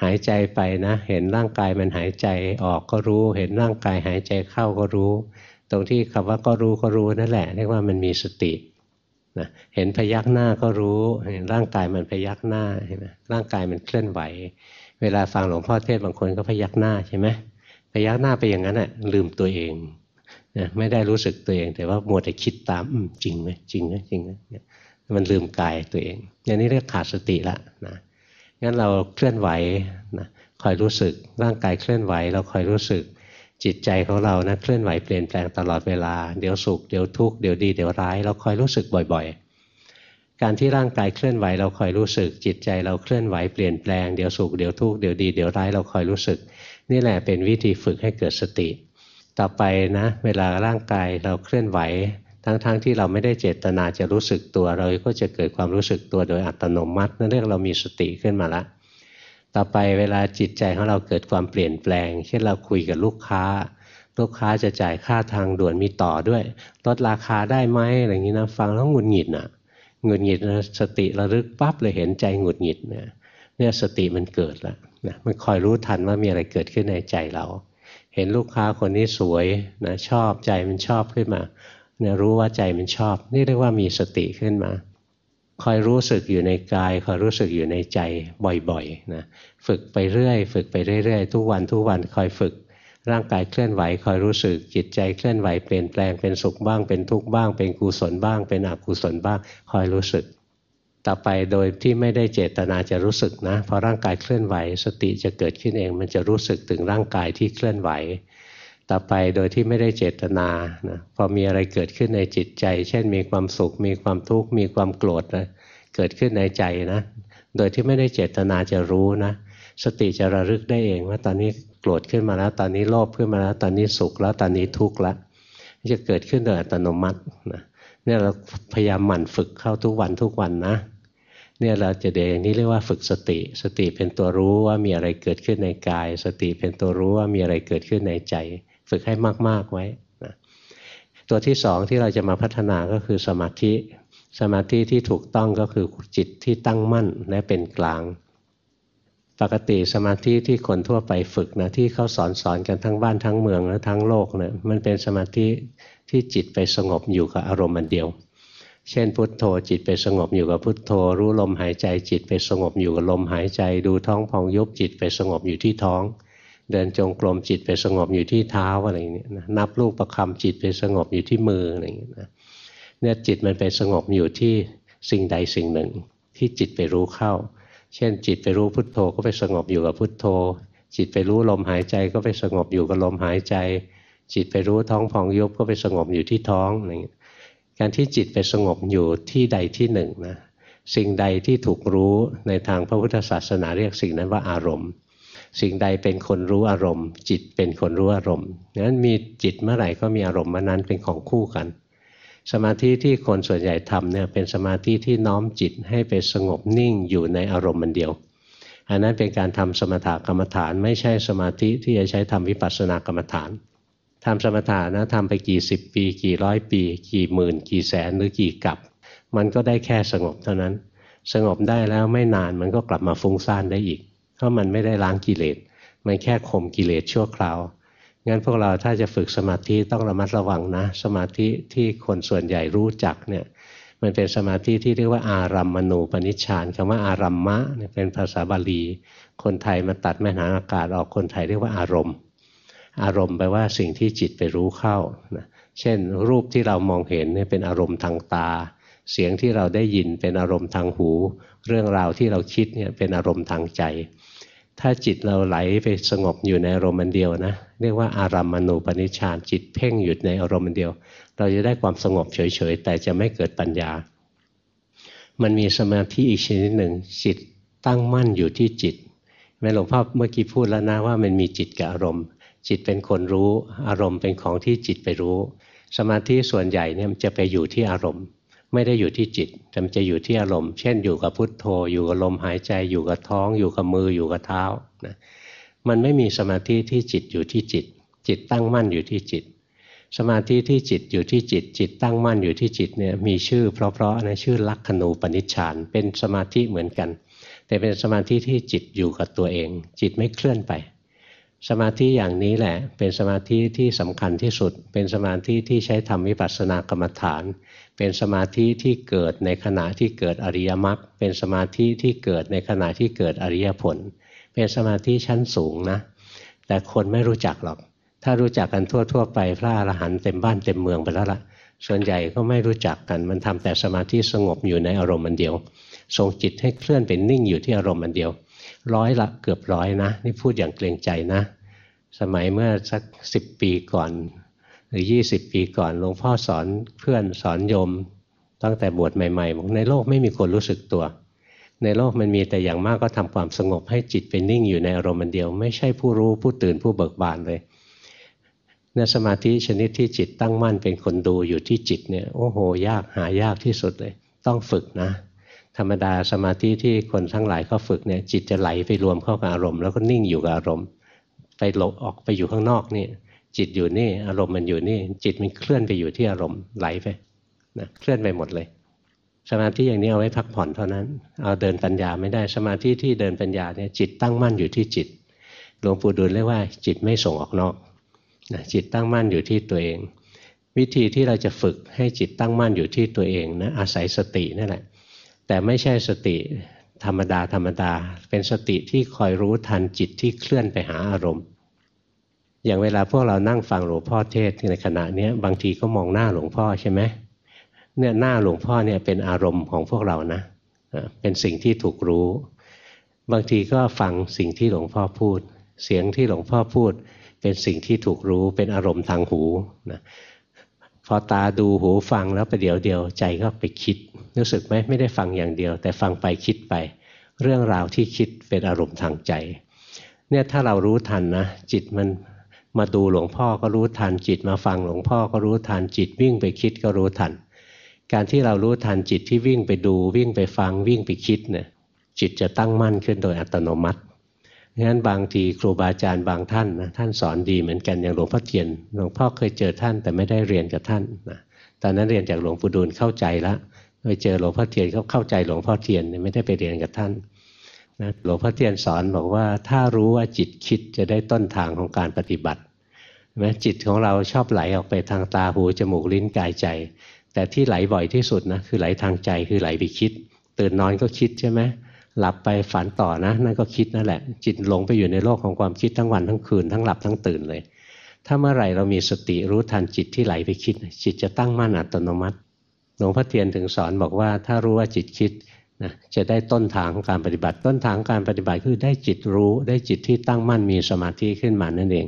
หายใจไปนะ เห็นร่างกายมันหายใจออกก็รู้ เห็นร่างกายหายใจเข้าก็รู้ ตรงที่คำว่าก็รู้ก็รู้นั่นแหละเรียกว่ามันมีสตินะเห็นพยักหน้าก็รู้เห็นร่างกายมันพยักหน้าเห็นไหมร่างกายมันเคลื่อนไหว เวลาฟังหลวงพ่อเทศบางคนก็พยักหน้าใช่ไหมพยักหน้าไปอย่างนั้นแหะลืมตัวเอง นะไม่ได้รู้สึกตัวเอง แต่ว่ามัวแต่คิดตามจริงไหมจริงไหมจริงไหมมันลืมกายตัวเองอย่างนี้เรียกขาดสติละนะงั้นเราเคลื่อนไหวนะคอยรู้สึกร่างกายเคลื่อนไหว เราคอยรู้สึกจิตใจของเรานะเคลื่อนไหวเปลี่ยนแปลงตลอดเวลา เดี๋ยวสุขเดี๋ยวทุกข์เดี๋ยวดีเดี๋ยวร้าย เราคอยรู้สึกบ่อย ๆ การที่ร่างกายเคลื่อนไหว เราคอยรู้สึก จิตใจเราเคลื่อนไหวเปลี่ยนแปลงเดี๋ยวสุขเดี๋ยวทุกข์เดี๋ยวดีเดี๋ยวร้ายเราคอยรู้สึก นี่แหละเป็นวิธีฝึกให้เกิดสติ ต่อไปนะ เวลาร่างกายเราเคลื่อนไหว ทั้งๆทที่เราไม่ได้เจตนาจะรู้สึกตัว เราก็จะเกิดความรู้สึกตัวโดยอัตโนมัตินั่นเรียกเรามีสติขึ้นมาละต่อไปเวลาจิตใจของเราเกิดความเปลี่ยนแปลง เช่นเราคุยกับลูกค้า ลูกค้าจะจ่ายค่าทางด่วนมีต่อด้วยลดราคาได้ไหมอะไรอย่างนี้นะฟังแล้วหงุดหงิดนะหงุดหงิดนะสติระลึกปั๊บเลยเห็นใจหงุดหงิดเนี่ยเนี่ยสติมันเกิดแล้วนะมันคอยรู้ทันว่ามีอะไรเกิดขึ้นในใจเรา ห็นลูกค้าคนนี้สวยนะชอบใจมันชอบขึ้นมาเนี่ยรู้ว่าใจมันชอบ นี่เรียกว่ามีสติขึ้นมา คอยรู้สึกอยู่ในกายคอยรู้สึกอยู่ในใจบ่อยๆนะฝึกไปเรื่อย ฝึกไปเรื่อยๆทุกวันทุกวันคอยฝึกร่างกายเคลื่อนไหวคอยรู้สึกจิตใจเคลื่อนไหวเปลี่ยนแปลงเป็นสุขบ้างเป็นทุกข์บ้าง เป็นกุศลบ้าง เป็นอกุศลบ้าง คอยรู้สึก ต่อไปโดยที่ไม่ได้เจตนาจะรู้สึกนะพอร่างกายเคลื่อนไหว สติจะเกิดขึ้นเอง มันจะรู้สึกถึงร่างกายที่เคลื่อนไหว ต่อไปโดยที่ไม่ได้เจตนานะพอมีอะไรเกิดขึ้นในจิตใจ เช่นมีความสุข มีความทุกข์มีความโกรธนะเกิดขึ้นในใจนะ โดยที่ไม่ได้เจตนาจะรู้นะสติจะระลึกได้เองว่าตอนนี้โกรธขึ้นมาแล้ว ตอนนี้โลภขึ้นมาแล้ว ตอนนี้สุขแล้วตอนนี้ทุกข์แล้วจะเกิดขึ้นโดยอัตโนมัตินะ เนี่ยเราพยายามหมั่นฝึกเข้าทุกวันทุกวันนะ เนี่ยเราจะเดอย่างนี้เรียกว่าฝึกสติ สติเป็นตัวรู้ว่ามีอะไรเกิดขึ้นในกาย สติเป็นตัวรู้ว่ามีอะไรเกิดขึ้นในใจ ฝึกให้มากๆไว้นะตัวที่สองที่เราจะมาพัฒนาก็คือสมาธิ สมาธิที่ถูกต้องก็คือจิตที่ตั้งมั่นและเป็นกลาง ปกติสมาธิที่คนทั่วไปฝึกนะที่เขาสอนสอนกันทั้งบ้านทั้งเมืองและทั้งโลกเนะี่ยมันเป็นสมาธิที่จิตไปสงบอยู่กับอารมณ์มันเดียว เช่นพุทโธจิตไปสงบอยู่กับพุทโธ รู้ลมหายใจจิตไปสงบอยู่กับลมหายใจ ดูท้องพองยุบจิตไปสงบอยู่ที่ท้อง เดินจงกรมจิตไปสงบอยู่ที่เท้าอะไรอย่างนี้นะนับลูกประคำจิตไปสงบอยู่ที่มืออะไรอย่างนี้นะเนี่ยจิตมันไปสงบอยู่ที่สิ่งใดสิ่งหนึ่ง ที่จิตไปรู้เข้า เช่น จิตไปรู้พุทโธก็ไปสงบอยู่กับพุทโธ จิตไปรู้ลมหายใจก็ไปสงบอยู่กับลมหายใจ จิตไปรู้ท้องพองยุบก็ไปสงบอยู่ที่ท้องอะไรอย่างนี้การที่จิตไปสงบอยู่ที่ใดที่หนึ่งนะสิ่งใดที่ถูกรู้ในทางพระพุทธศาสนาเรียกสิ่งนั้นว่าอารมณ์ สิ่งใดเป็นคนรู้อารมณ์ จิตเป็นคนรู้อารมณ์นั้นมีจิตเมื่อไหร่ก็มีอารมณ์เมานั้นเป็นของคู่กัน สมาธิที่คนส่วนใหญ่ทำเนี่ยเป็นสมาธิที่น้อมจิตให้ไปสงบนิ่งอยู่ในอารมณ์มันเดียว อันนั้นเป็นการทำสมถกรรมฐาน ไม่ใช่สมาธิที่จะใช้ทำวิปัสสนากรรมฐานทำสมถะนะทำไปกี่สิบปี กี่ร้อยปี กี่หมื่น กี่แสนหรือกี่กับ มันก็ได้แค่สงบเท่านั้น สงบได้แล้วไม่นานมันก็กลับมาฟุ้งซ่านได้อีก เพราะมันไม่ได้ล้างกิเลสมันแค่ข่มกิเลสชั่วคราว งั้นพวกเราถ้าจะฝึกสมาธิต้องระมัดระวังนะ สมาธิที่คนส่วนใหญ่รู้จักเนี่ยมันเป็นสมาธิที่เรียกว่าอารัมมณูปนิชฌานคำว่าอารัมมะเป็นภาษาบาลี คนไทยมาตัดแม่นาอากาศออกคนไทยเรียกว่าอารมณ์ อารมณ์แปลว่าสิ่งที่จิตไปรู้เข้านะเช่น รูปที่เรามองเห็นเนี่ยเป็นอารมณ์ทางตา เสียงที่เราได้ยินเป็นอารมณ์ทางหู เรื่องราวที่เราคิดเนี่ยเป็นอารมณ์ทางใจ ถ้าจิตเราไหลไปสงบอยู่ในอารมณ์เดียวนะเรียกว่าอารัมมณูปนิชฌานจิตเพ่งหยุดในอารมณ์เดียว เราจะได้ความสงบเฉยๆ แต่จะไม่เกิดปัญญา มันมีสมาธิอีกชนิดหนึ่ง จิตตั้งมั่นอยู่ที่จิตแม่หลวงพ่อเมื่อกี้พูดแล้วนะว่ามันมีจิตกับอารมณ์ จิตเป็นคนรู้อารมณ์เป็นของที่จิตไปรู้ สมาธิส่วนใหญ่เนี่ยมันจะไปอยู่ที่อารมณ์ ไม่ได้อยู่ที่จิตแต่มันจะอยู่ที่อารมณ์ เช่นอยู่กับพุทโธ อยู่กับลมหายใจ อยู่กับท้อง อยู่กับมือ อยู่กับเท้านะมันไม่มีสมาธิที่จิตอยู่ที่จิต จิตตั้งมั่นอยู่ที่จิต สมาธิที่จิตอยู่ที่จิต จิตตั้งมั่นอยู่ที่จิตเนี่ยมีชื่อเพราะๆนะชื่อลักขณูปนิชฌานเป็นสมาธิเหมือนกัน แต่เป็นสมาธิที่จิตอยู่กับตัวเอง จิตไม่เคลื่อนไป สมาธิอย่างนี้แหละ เป็นสมาธิที่สำคัญที่สุด เป็นสมาธิที่ใช้ทำวิปัสสนากรรมฐาน เป็นสมาธิที่เกิดในขณะที่เกิดอริยมรรคเป็นสมาธิที่เกิดในขณะที่เกิดอริยผล เป็นสมาธิชั้นสูงนะ แต่คนไม่รู้จักหรอก ถ้ารู้จักกันทั่ว ๆ ไปพระอรหันต์เต็มบ้านเต็มเมืองไปแล้วละ่ะส่วนใหญ่ก็ไม่รู้จักกันมันทำแต่สมาธิสงบอยู่ในอารมณ์อันเดียวทรงจิตให้เคลื่อนเป็นนิ่งอยู่ที่อารมณ์อันเดียว ร้อยละเกือบร้อยนะ นี่พูดอย่างเกรงใจนะ สมัยเมื่อสักสิบปีก่อน หรือยี่สิบปีก่อนหลวงพ่อสอนเพื่อนสอนโยม ตั้งแต่บวชใหม่ๆบอกในโลกไม่มีคนรู้สึกตัว ในโลกมันมีแต่อย่างมากก็ทำความสงบให้จิตเป็นนิ่งอยู่ในอารมณ์เดียว ไม่ใช่ผู้รู้ผู้ตื่นผู้เบิกบานเลยในสมาธิชนิดที่จิตตั้งมั่นเป็นคนดูอยู่ที่จิตเนี่ยโอ้โห ยากหายากที่สุดเลย ต้องฝึกนะ ธรรมดาสมาธิที่คนทั้งหลายเขาฝึกเนี่ยจิตจะไหลไปรวมเข้ากับอารมณ์แล้วก็นิ่งอยู่กับอารมณ์ ไปหลบออกไปอยู่ข้างนอกนี่จิตอยู่นี่อารมณ์มันอยู่นี่ จิตมันเคลื่อนไปอยู่ที่อารมณ์ไหลไปนะเคลื่อนไปหมดเลย สมาธิอย่างนี้เอาไว้พักผ่อนเท่านั้น เอาเดินปัญญาไม่ได้สมาธิที่เดินปัญญาเนี่ยจิตตั้งมั่นอยู่ที่จิตหลวงปู่ดูลเรียกว่า จิตไม่ส่งออกนอกนะจิตตั้งมั่นอยู่ที่ตัวเอง วิธีที่เราจะฝึกให้จิตตั้งมั่นอยู่ที่ตัวเองนะอาศัยสตินั่นแหละ แต่ไม่ใช่สติธรรมดาธรรมดา เป็นสติที่คอยรู้ทันจิตที่เคลื่อนไปหาอารมณ์ อย่างเวลาพวกเรานั่งฟังหลวงพ่อเทศในขณะนี้บางทีก็มองหน้าหลวงพ่อใช่ไหมเนี่ยหน้าหลวงพ่อเนี่ยเป็นอารมณ์ของพวกเรานะ เป็นสิ่งที่ถูกรู้ บางทีก็ฟังสิ่งที่หลวงพ่อพูด เสียงที่หลวงพ่อพูด เป็นสิ่งที่ถูกรู้เป็นอารมณ์ทางหูนะ พอตาดูหูฟังแล้วประเดี๋ยวเดียวใจก็ไปคิด รู้สึกไหมไม่ได้ฟังอย่างเดียว แต่ฟังไปคิดไป เรื่องราวที่คิดเป็นอารมณ์ทางใจ เนี่ยถ้าเรารู้ทันนะ จิตมันมาดูหลวงพ่อก็รู้ทัน จิตมาฟังหลวงพ่อก็รู้ทัน จิตวิ่งไปคิดก็รู้ทัน การที่เรารู้ทันจิตที่วิ่งไปดู วิ่งไปฟังวิ่งไปคิดเนี่ยจิตจะตั้งมั่นขึ้นโดยอัตโนมัติ งั้นบางทีครูบาอาจารย์บางท่านนะท่านสอนดีเหมือนกันอย่างหลวงพ่อเทียนหลวงพ่อเคยเจอท่านแต่ไม่ได้เรียนกับท่านนะตอนนั้นเรียนจากหลวงปู่ดูลเข้าใจแล้วไปเจอหลวงพ่อเทียนเขาเข้าใจหลวงพ่อเทียนไม่ได้ไปเรียนกับท่านนะหลวงพ่อเทียนสอนบอกว่าถ้ารู้ว่าจิตคิดจะได้ต้นทางของการปฏิบัติไหมจิตของเราชอบไหลออกไปทางตาหูจมูกลิ้นกายใจ แต่ที่ไหลบ่อยที่สุดนะคือไหลทางใจคือไหลไปคิด ตื่นนอนก็คิดใช่ไหม หลับไปฝันต่อนะนั่นก็คิดนั่นแหละ จิตหลงไปอยู่ในโลกของความคิดทั้งวันทั้งคืนทั้งหลับทั้งตื่นเลย ถ้าเมื่อไหร่เรามีสติรู้ทันจิตที่ไหลไปคิด จิตจะตั้งมั่นอัตโนมัติหลวงพ่อเทียนถึงสอนบอกว่าถ้ารู้ว่าจิตคิดนะจะได้ต้นทางของการปฏิบัติ ต้นทางการปฏิบัติคือได้จิตรู้ได้จิตที่ตั้งมั่นมีสมาธิขึ้นมานั่นเอง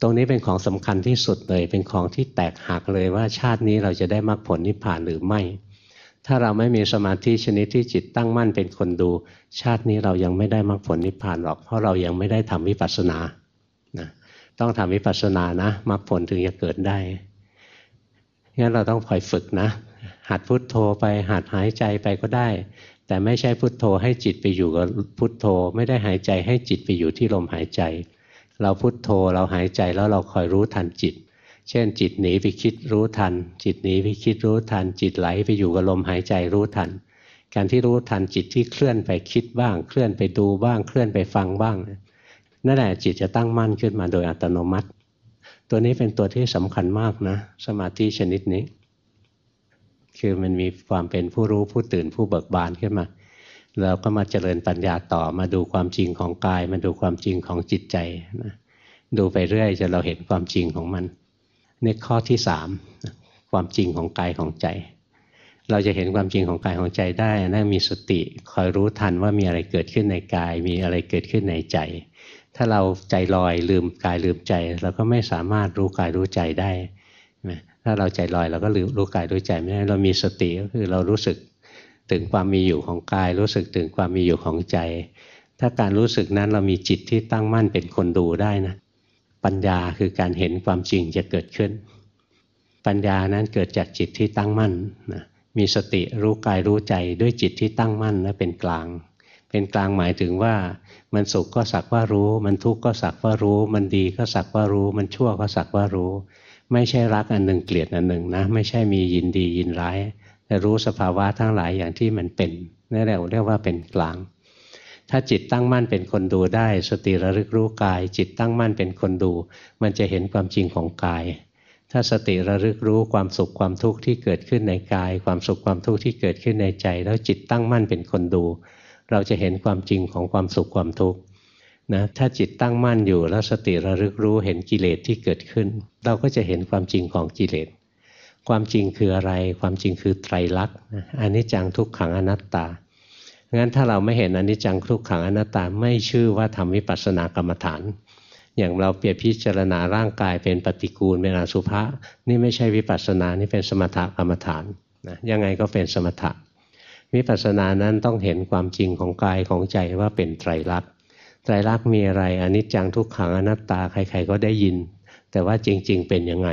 ตรงนี้เป็นของสำคัญที่สุดเลย เป็นของที่แตกหักเลยว่าชาตินี้เราจะได้มรรคผลนิพพานหรือไม่ ถ้าเราไม่มีสมาธิชนิดที่จิตตั้งมั่นเป็นคนดู ชาตินี้เรายังไม่ได้มรรคผลนิพพานหรอก เพราะเรายังไม่ได้ทำวิปัสสนานะต้องทำวิปัสสนานะมรรคผลถึงจะเกิดได้งั้นเราต้องคอยฝึกนะ หัดพุดโทโธไปหัดหายใจไปก็ได้ แต่ไม่ใช่พุโทโธให้จิตไปอยู่กับพุโทโธ ไม่ได้หายใจให้จิตไปอยู่ที่ลมหายใจ เราพุโทโธเราหายใจแล้วเราคอยรู้ทันจิต เช่น จิตหนีไปคิดรู้ทัน จิตหนีไปคิดรู้ทัน จิตไหลไปอยู่กับลมหายใจรู้ทัน การที่รู้ทันจิตที่เคลื่อนไปคิดบ้าง เคลื่อนไปดูบ้าง เคลื่อนไปฟังบ้างนั่นแหละจิตจะตั้งมั่นขึ้นมาโดยอัตโนมัติ ตัวนี้เป็นตัวที่สำคัญมากนะ สมาธิชนิดนี้ คือมันมีความเป็นผู้รู้ผู้ตื่นผู้เบิกบานขึ้นมาเราก็มาเจริญปัญญาต่อมาดูความจริงของกาย มาดูความจริงของจิตใจนะดูไปเรื่อยจนเราเห็นความจริงของมัน นี่ข้อที่สามความจริงของกายของใจ เราจะเห็นความจริงของกายของใจได้นั่นมีสติคอยรู้ทันว่ามีอะไรเกิดขึ้นในกาย มีอะไรเกิดขึ้นในใจ ถ้าเราใจลอยลืมกายลืมใจ เราก็ไม่สามารถรู้กายรู้ใจได้ถ้าเราใจลอยเราก็ลืมรู้กายรู้ใจไม่ได้เรามีสติก็คือเรารู้สึกถึงความมีอยู่ของกาย รู้สึกถึงความมีอยู่ของใจ ถ้าการรู้สึกนั้นเรามีจิตที่ตั้งมั่นเป็นคนดูได้นะ ปัญญาคือการเห็นความจริงจะเกิดขึ้น ปัญญานั้นเกิดจากจิตที่ตั้งมั่นนะมีสติรู้กายรู้ใจด้วยจิตที่ตั้งมั่นและเป็นกลาง เป็นกลางหมายถึงว่ามันสุขก็สักว่ารู้ มันทุกข์ก็สักว่ารู้ มันดีก็สักว่ารู้ มันชั่วก็สักว่ารู้ ไม่ใช่รักอันหนึ่งเกลียดอันหนึ่งนะ ไม่ใช่มียินดียินร้ายแต่รู้สภาวะทั้งหลายอย่างที่มันเป็นนี่แหละเรียกว่าเป็นกลาง ถ้าจิตตั้งมั่นเป็นคนดูได้ สติระลึกรู้กาย จิตตั้งมั่นเป็นคนดู มันจะเห็นความจริงของกาย ถ้าสติระลึกรู้ความสุขความทุกข์ที่เกิดขึ้นในกาย ความสุขความทุกข์ที่เกิดขึ้นในใจ แล้วจิตตั้งมั่นเป็นคนดู เราจะเห็นความจริงของความสุขความทุกข์นะถ้าจิตตั้งมั่นอยู่แล้วสติระลึกรู้เห็นกิเลสที่เกิดขึ้น เราก็จะเห็นความจริงของกิเลสความจริงคืออะไร ความจริงคือไตรลักษณ์อันิจจังทุกขังอนัตตา งั้นถ้าเราไม่เห็นอนิจจังทุกขังอนัตตาไม่ชื่อว่าทำวิปัสสนากรรมฐาน อย่างเราเปรียบพิจารณาร่างกายเป็นปฏิกูลเป็นอสุภะนี่ไม่ใช่วิปัสสนานี่เป็นสมถกรรมฐานนะยังไงก็เป็นสมถะวิปัสสนานั้นต้องเห็นความจริงของกายของใจว่าเป็นไตรลักษณ์ไตรลักษณ์มีอะไรอนิจจังทุกขังอนัตตาใคร ๆ ก็ได้ยิน แต่ว่าจริง ๆ เป็นยังไง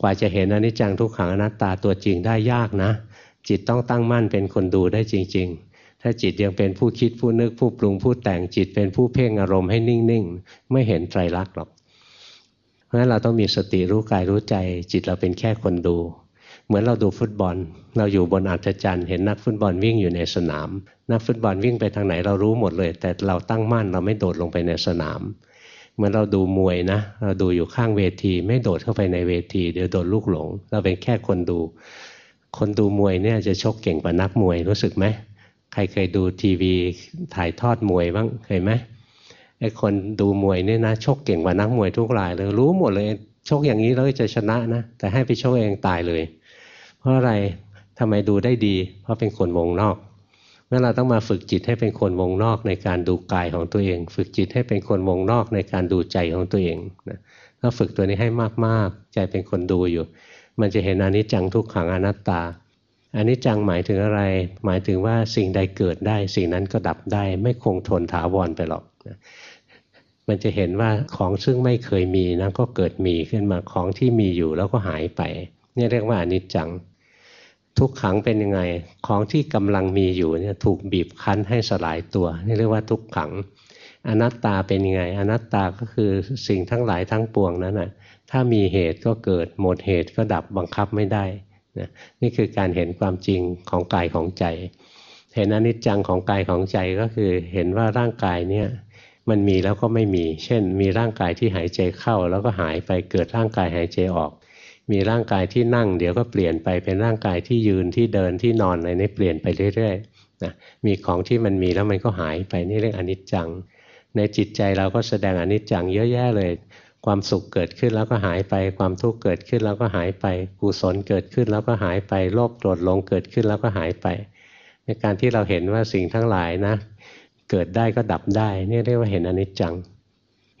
กว่าจะเห็นอนิจจังทุกขังอนัตตาตัวจริงได้ยากนะ จิตต้องตั้งมั่นเป็นคนดูได้จริง ๆ ถ้าจิตยังเป็นผู้คิดผู้นึกผู้ปรุงผู้แต่งจิตเป็นผู้เพ่งอารมณ์ให้นิ่งๆ ไม่เห็นไตรลักษณ์หรอก เพราะฉะนั้นเราต้องมีสติรู้กายรู้ใจ จิตเราเป็นแค่คนดู เหมือนเราดูฟุตบอล เราอยู่บนอัศจรรย์เห็นนักฟุตบอลวิ่งอยู่ในสนาม นักฟุตบอลวิ่งไปทางไหนเรารู้หมดเลย แต่เราตั้งมั่นเราไม่โดดลงไปในสนามเหมือนเราดูมวยนะ เราดูอยู่ข้างเวที ไม่โดดเข้าไปในเวที เดี๋ยวโดนลูกหลง เราเป็นแค่คนดู คนดูมวยเนี่ยจะชกเก่งกว่านักมวยรู้สึกไหม ใครเคยดูทีวีถ่ายทอดมวยบ้างเคยไหมไอ้คนดูมวยเนี่ยนะชกเก่งกว่านักมวยทุกรายเลยรู้หมดเลยชกอย่างนี้แล้วจะชนะนะแต่ให้ไปชกเองตายเลย เพราะอะไรทำไมดูได้ดี เพราะเป็นคนวงนอกงั้นเราต้องมาฝึกจิตให้เป็นคนวงนอกในการดูกายของตัวเอง ฝึกจิตให้เป็นคนวงนอกในการดูใจของตัวเองนะถ้าฝึกตัวนี้ให้มากๆ ใจเป็นคนดูอยู่ มันจะเห็นอนิจจังทุกขังอนัตตา อนิจจังหมายถึงอะไร หมายถึงว่าสิ่งใดเกิดได้ สิ่งนั้นก็ดับได้ ไม่คงทนถาวรไปหรอกนะมันจะเห็นว่าของซึ่งไม่เคยมีนะก็เกิดมีขึ้นมาของที่มีอยู่แล้วก็หายไปนี่เรียกว่าอนิจจัง ทุกขังเป็นยังไง ของที่กำลังมีอยู่เนี่ยถูกบีบคั้นให้สลายตัว นี่เรียกว่าทุกขัง อนัตตาเป็นยังไง อนัตตาก็คือสิ่งทั้งหลายทั้งปวงนั้นนะถ้ามีเหตุก็เกิดหมดเหตุก็ดับบังคับไม่ได้ นะนี่คือการเห็นความจริงของกายของใจ เห็นอนิจจังของกายของใจก็คือเห็นว่าร่างกายเนี่ยมันมีแล้วก็ไม่มี เช่น มีร่างกายที่หายใจเข้าแล้วก็หายไปเกิดร่างกายหายใจออก มีร่างกายที่นั่ง เดี๋ยวก็เปลี่ยนไปเป็นร่างกายที่ยืนที่เดินที่นอนอะไรนี่เปลี่ยนไปเรื่อยๆนะมีของที่มันมีแล้วมันก็หายไปนี่เรียกอนิจจัง ในจิตใจเราก็แสดงอนิจจังเยอะแยะเลย ความสุขเกิดขึ้นแล้วก็หายไป ความทุกข์เกิดขึ้นแล้วก็หายไปกุศลเกิดขึ้นแล้วก็หายไปโลภโกรธหลงเกิดขึ้นแล้วก็หายไป ในการที่เราเห็นว่าสิ่งทั้งหลายนะ เกิดได้ก็ดับได้นี่เรียกว่าเห็นอนิจจัง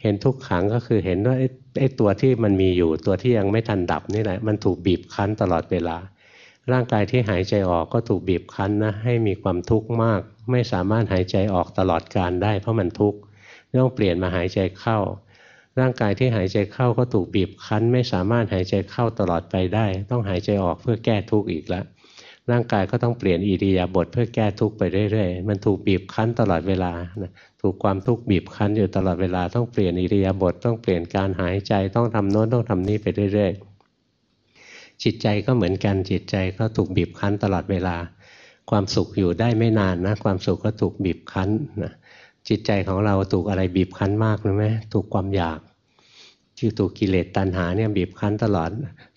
เห็นทุกขังก็คือเห็นว่าไอ้ตัวที่มันมีอยู่ตัวที่ยังไม่ทันดับนี่แหละมันถูกบีบคั้นตลอดเวลา ร่างกายที่หายใจออกก็ถูกบีบคั้นนะให้มีความทุกข์มาก ไม่สามารถหายใจออกตลอดการได้ เพราะมันทุกข์ต้องเปลี่ยนมาหายใจเข้า ร่างกายที่หายใจเข้าก็ถูกบีบคั้น ไม่สามารถหายใจเข้าตลอดไปได้ ต้องหายใจออกเพื่อแก้ทุกข์อีกแล้วร่างกายก็ต้องเปลี่ยนอิริยาบถเพื่อแก้ทุกข์ไปเรื่อยๆ มันถูกบีบคั้นตลอดเวลานะถูกความทุกข์บีบคั้นอยู่ตลอดเวลาต้องเปลี่ยนอิริยาบถต้องเปลี่ยนการหายใจต้องทำโน้นต้องทำนี้ไปเรื่อยๆ จิตใจก็เหมือนกันจิตใจก็ถูกบีบคั้นตลอดเวลา ความสุขอยู่ได้ไม่นานนะ ความสุขก็ถูกบีบคั้นนะ จิตใจของเราถูกอะไรบีบคั้นมากรู้ไหมถูกความอยากที่ถูกกิเลสตัณหาเนี่ยบีบคั้นตลอด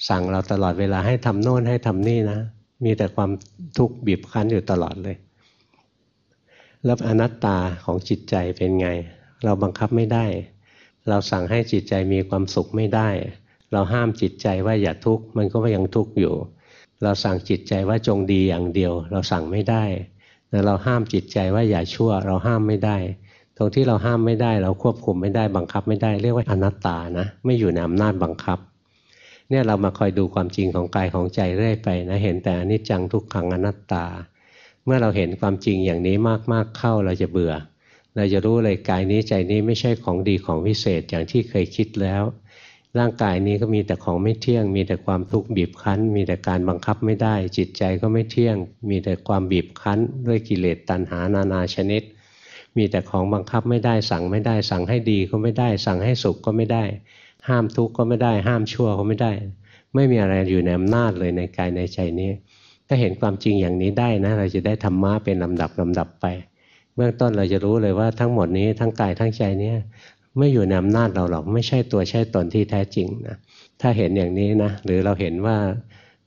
สั่งเราตลอดเวลาให้ทำโน่นให้ทำนี่นะ มีแต่ความทุกข์บีบคั้นอยู่ตลอดเลย แล้วอนัตตาของจิตใจเป็นไง เราบังคับไม่ได้ เราสั่งให้จิตใจมีความสุขไม่ได้ เราห้ามจิตใจว่าอย่าทุกข์มันก็ยังทุกข์อยู่ เราสั่งจิตใจว่าจงดีอย่างเดียว เราสั่งไม่ได้ เราห้ามจิตใจว่าอย่าชั่ว เราห้ามไม่ได้ ตรงที่เราห้ามไม่ได้ เราควบคุมไม่ได้บังคับไม่ได้เรียกว่าอนัตตานะไม่อยู่ในอำนาจบังคับเนี่ยเรามาคอยดูความจริงของกายของใจเรื่อยไปนะเห็นแต่อนิจจังทุกขังอนัตตา เมื่อเราเห็นความจริงอย่างนี้มากๆเข้าเราจะเบื่อ เราจะรู้เลยกายนี้ใจนี้ไม่ใช่ของดีของวิเศษอย่างที่เคยคิดแล้ว ร่างกายนี้ก็มีแต่ของไม่เที่ยง มีแต่ความทุกข์บีบคั้น มีแต่การบังคับไม่ได้ จิตใจก็ไม่เที่ยง มีแต่ความบีบคั้น ด้วยกิเลสตัณหานานาชนิด มีแต่ของบังคับไม่ได้สั่งไม่ได้ สั่งให้ดีก็ไม่ได้ สั่งให้สุขก็ไม่ได้ ห้ามทุกข์ก็ไม่ได้ ห้ามชั่วก็ไม่ได้ ไม่มีอะไรอยู่ในอำนาจเลยในกายในใจนี้ ถ้าเห็นความจริงอย่างนี้ได้นะ เราจะได้ธรรมะเป็นลำดับลำดับไป เบื้องต้นเราจะรู้เลยว่าทั้งหมดนี้ทั้งกายทั้งใจนี้ ไม่อยู่ในอำนาจเราหรอกไม่ใช่ตัวใช่ตนที่แท้จริงนะถ้าเห็นอย่างนี้นะหรือเราเห็นว่า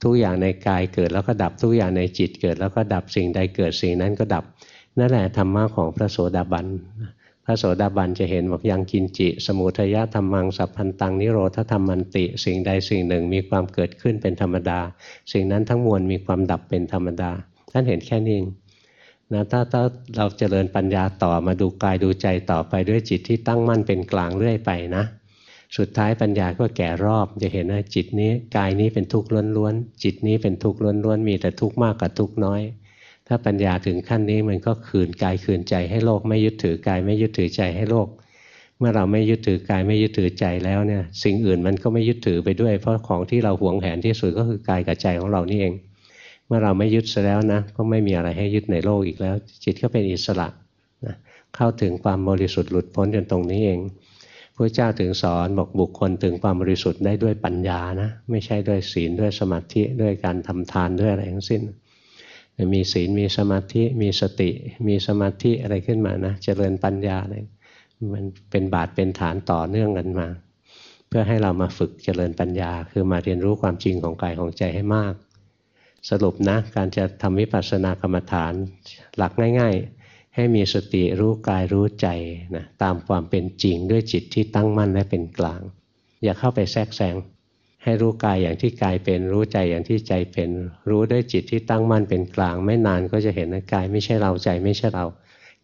ทุกอย่างในกายเกิดแล้วก็ดับทุกอย่างในจิตเกิด แล้วก็ดับสิ่งใดเกิดสิ่งนั้นก็ดับนั่นแหละธรรมะของพระโสดาบันพระโสดาบันจะเห็นบอกยังกินจิ สมุทยะธรรมังสัพพันตังนิโรธธรรมันติ สิ่งใดสิ่งหนึ่งมีความเกิดขึ้นเป็นธรรมดา สิ่งนั้นทั้งมวลมีความดับเป็นธรรมดาท่านเห็นแค่นี้ นะถ้าถ้าเราเจริญปัญญาต่อมาดูกายดูใจต่อไปด้วยจิตที่ตั้งมั่นเป็นกลางเรื่อยไปนะ สุดท้ายปัญญาก็แก่รอบจะเห็นว่าจิตนี้กายนี้เป็นทุกข์ล้วนๆจิตนี้เป็นทุกข์ล้วนๆมีแต่ทุกข์มากกับทุกข์น้อย ถ้าปัญญาถึงขั้นนี้มันก็คืนกายคืนใจให้โลกไม่ยึดถือกายไม่ยึดถือใจให้โลก เมื่อเราไม่ยึดถือกายไม่ยึดถือใจแล้วเนี่ยสิ่งอื่นมันก็ไม่ยึดถือไปด้วย เพราะของที่เราหวงแหนที่สุดก็คือกายกับใจของเรานี่เอง เมื่อเราไม่ยึดซะแล้วนะก็ไม่มีอะไรให้ยึดในโลกอีกแล้ว จิตก็เป็นอิสระนะเข้าถึงความบริสุทธิ์หลุดพ้นจนตรงนี้เองพระเจ้าถึงสอนบอกบุคคลถึงความบริสุทธิ์ได้ด้วยปัญญานะไม่ใช่ด้วยศีลด้วยสมาธิด้วยการทำทานด้วยอะไรทั้งสิ้น มีศีลมีสมาธิมีสติ มีสมาธิอะไรขึ้นมานะเจริญปัญญาอะไรมันเป็นบาทเป็นฐานต่อเนื่องกันมา เพื่อให้เรามาฝึกเจริญปัญญา คือมาเรียนรู้ความจริงของกายของใจให้มาก สรุปนะการจะทำวิปัสสนากรรมฐานหลักง่าย ๆ ให้มีสติรู้กายรู้ใจนะตามความเป็นจริงด้วยจิตที่ตั้งมั่นและเป็นกลาง อย่าเข้าไปแทรกแซงให้รู้กายอย่างที่กายเป็นรู้ใจอย่างที่ใจเป็น รู้ด้วยจิตที่ตั้งมั่นเป็นกลาง ไม่นานก็จะเห็นว่ากายไม่ใช่เราใจไม่ใช่เรา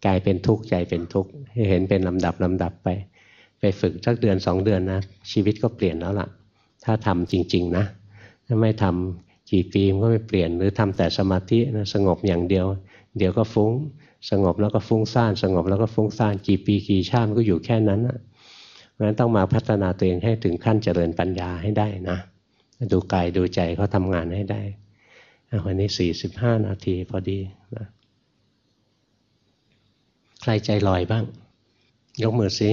กายเป็นทุกข์ใจเป็นทุกข์เห็นเป็นลำดับลำดับไป ไปฝึกสักเดือนสองเดือนนะชีวิตก็เปลี่ยนแล้วล่ะ ถ้าทำจริง ๆ นะ ถ้าไม่ทำ กี่ปีมันก็ไม่เปลี่ยน หรือทำแต่สมาธินะสงบอย่างเดียว เดี๋ยวก็ฟุ้ง สงบแล้วก็ฟุ้งซ่าน สงบแล้วก็ฟุ้งซ่านกี่ปีกี่ชาติก็อยู่แค่นั้นนะเพราะฉะนั้นต้องมาพัฒนาตัวเองให้ถึงขั้นเจริญปัญญาให้ได้นะ ดูกายดูใจเขาทำงานให้ได้วันนี้สี่สิบห้านาทีพอดีนะใครใจลอยบ้าง ยกมือสิ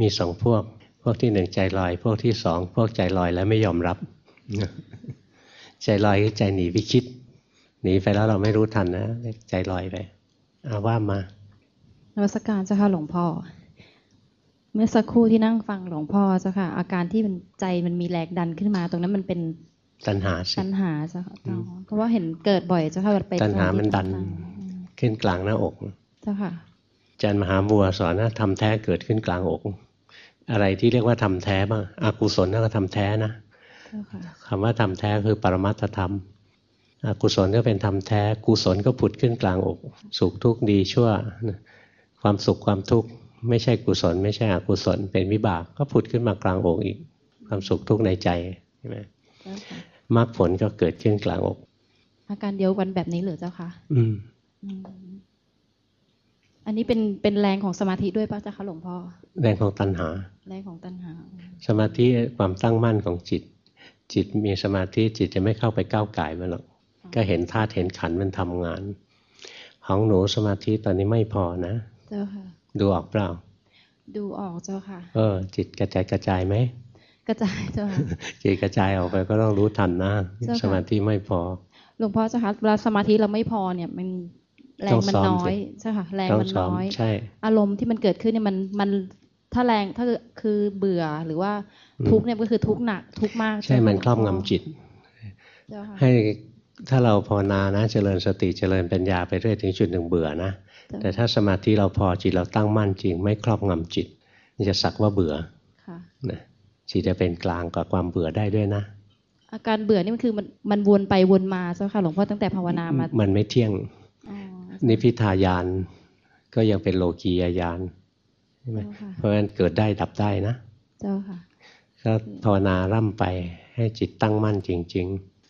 มีสองพวก พวกที่หนึ่งใจลอย พวกที่สองพวกใจลอยแล้วไม่ยอมรับ ใจลอยคือใจหนีวิคิด หนีไปแล้วเราไม่รู้ทันนะใจลอยไปอาว่ามานวัสการเจ้าค่ะหลวงพ่อ เมื่อสักครู่ที่นั่งฟังหลวงพ่อเจ้าค่ะ อาการที่มันใจมันมีแรงดันขึ้นมา ตรงนั้นมันเป็นตัณหาสิปัญหาเจ้าค่ะเพราะว่าเห็นเกิดบ่อยเจ้าค่ะไปตัณหามันดัน ขึ้นกลางหน้าอกเจ้าค่ะอาจารย์มหาบัวสอนนะทำแท้เกิดขึ้นกลางอก อะไรที่เรียกว่าทำแท้บ้างอากุศลนั่นก็ทำแท้นะ เจ้าค่ะคำว่าทำแท้คือปรมัตถธรรมอกุศลก็เป็นทำแท้กุศลก็ผุดขึ้นกลางอกสุขทุกข์ดีชั่ว ความสุขความทุกข์ไม่ใช่กุศล ไม่ใช่อกุศล เป็นวิบากก็ผุดขึ้นมากลางอกอีก ความสุขทุกข์ในใจใช่ไหมเจ้าค่ะมรรคผลก็เกิดขึ้นกลางอก อาการเดียวกันแบบนี้เหรือเจ้าค่ะอืมอืมอันนี้เป็นเป็นแรงของสมาธิด้วยป่ะเจ้าค่ะหลวงพ่อแรงของตัณหา แรงของตัณหา สมาธิความตั้งมั่นของจิต จิตมีสมาธิจิตจะไม่เข้าไปก้าวไก่มันหรอกก็เห็นธาตุเห็นขันธ์มันทำงาน ของหนูสมาธิตอนนี้ไม่พอนะ เจ้าค่ะ ดูออกเปล่า ดูออกเจ้าค่ะ เออ จิตกระจายกระจายไหมกระจายเจ้าค่ะจิตกระจายออกไปก็ต้องรู้ทันนะเจ้าค่ะสมาธิไม่พอหลวงพ่อเจ้าค่ะเวลาสมาธิเราไม่พอเนี่ยมันแรงมันต้องซ้อมน้อยสิใช่ค่ะแรงต้องมันซ้อมน้อยใช่อารมณ์ที่มันเกิดขึ้นเนี่ยมันมันถ้าแรงถ้าคือเบื่อหรือว่าอืม ทุกข์เนี่ยก็คือทุกข์หนักทุกข์มาก ใช่ไหมันครอบหลวงำจิตเจ้าค่ะให้ถ้าเราภาวนานะ เจริญสติเจริญปัญญาไปเรื่อยถึงจุดหนึ่งเบื่อนะเจ้าแต่ถ้าสมาธิเราพอจิตเราตั้งมั่นจริง ไม่ครอบงำจิตมันจะสักว่าเบื่อค่ะนะจิตจะเป็นกลางกับความเบื่อได้ด้วยนะ อาการเบื่อนี่มันคือมันมันวนไปวนมาเจ้าค่ะหลวงพ่อตั้งแต่ภาวนามา มันไม่เที่ยงอ๋อนิพพิทายานก็ยังเป็นโลกียายานใช่ไหมเจ้าค่ะเพราะฉะนั้นเกิดได้ดับได้นะ เจ้าค่ะ ก็ภาวนาร่ำไปให้จิตตั้งมั่นจริง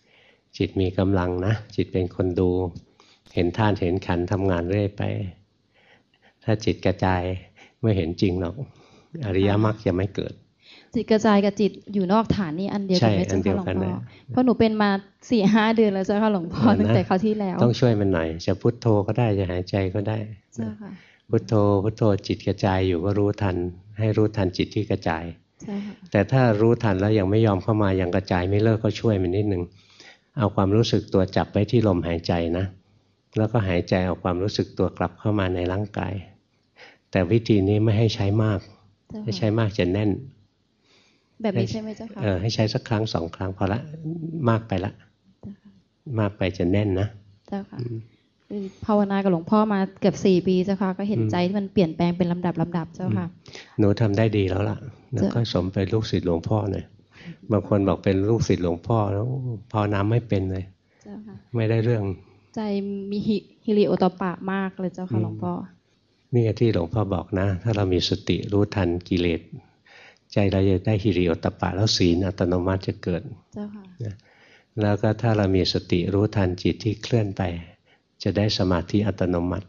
ๆ จิตมีกำลังนะ จิตเป็นคนดู เห็นท่านเห็นขันธ์ทำงานเรื่อยไป ถ้าจิตกระจายไม่เห็นจริงหรอก อริยมรรคจะไม่เกิด จิตกระจายกับจิตอยู่นอกฐานนี่อันเดียวกันไหมใช่อัเจ้านเดีค่ะยวหลวงกันพ่เลอยเพราะหนูเป็นมาสี่ห้าเดือนแล้วเจ้าค่ะหลวงพ่อเออนะตั้งแต่คราวที่แล้ว ต้องช่วยมันหน่อยจะพุทโธก็ได้จะหายใจก็ได้เจ้าค่ะพุทโธพุทโธจิตกระจายอยู่ก็รู้ทัน ให้รู้ทันจิตที่กระจายเจ้าค่ะ แต่ถ้ารู้ทันแล้วยังไม่ยอมเข้ามายังกระจายไม่เลิกก็ช่วยมันนิดนึงเอาความรู้สึกตัวจับไว้ที่ลมหายใจนะ แล้วก็หายใจเอาความรู้สึกตัวกลับเข้ามาในร่างกาย แต่วิธีนี้ไม่ให้ใช้มากเจ้าให้ค่ะใช้มากจะแน่น แบบนี้ใช่ไหมเจ้าค่ะเออให้ใช้สักครั้งสองครั้งพอละมากไปละ มากไปจะแน่นนะเจ้าค่ะคือภาวนากับหลวงพ่อมาเกือบสี่ปีเจ้าค่ะก็เห็นอืมใจที่มันเปลี่ยนแปลงเป็นลำดับลำดับเจ้าค่ะ หนูทำได้ดีแล้วล่ะ แล้วจะก็สมเป็นลูกศิษย์หลวงพ่อหน่อยบางคนบอกเป็นลูกศิษย์หลวงพ่อแล้วภาวนาไม่เป็นเลยเจ้าค่ะไม่ได้เรื่อง ใจมีฮิฮิริโอตปปะมากเลยเจ้าค่ะหลวงพ่อนี่ที่หลวงพ่อบอกนะ ถ้าเรามีสติรู้ทันกิเลสใจเราจะได้ฮิริโอตปปะแล้วศีลอัตโนมัติจะเกิดเจ้าค่ะแล้วก็ถ้าเรามีสติรู้ทันจิตที่เคลื่อนไป จะได้สมาธิอัตโนมัติ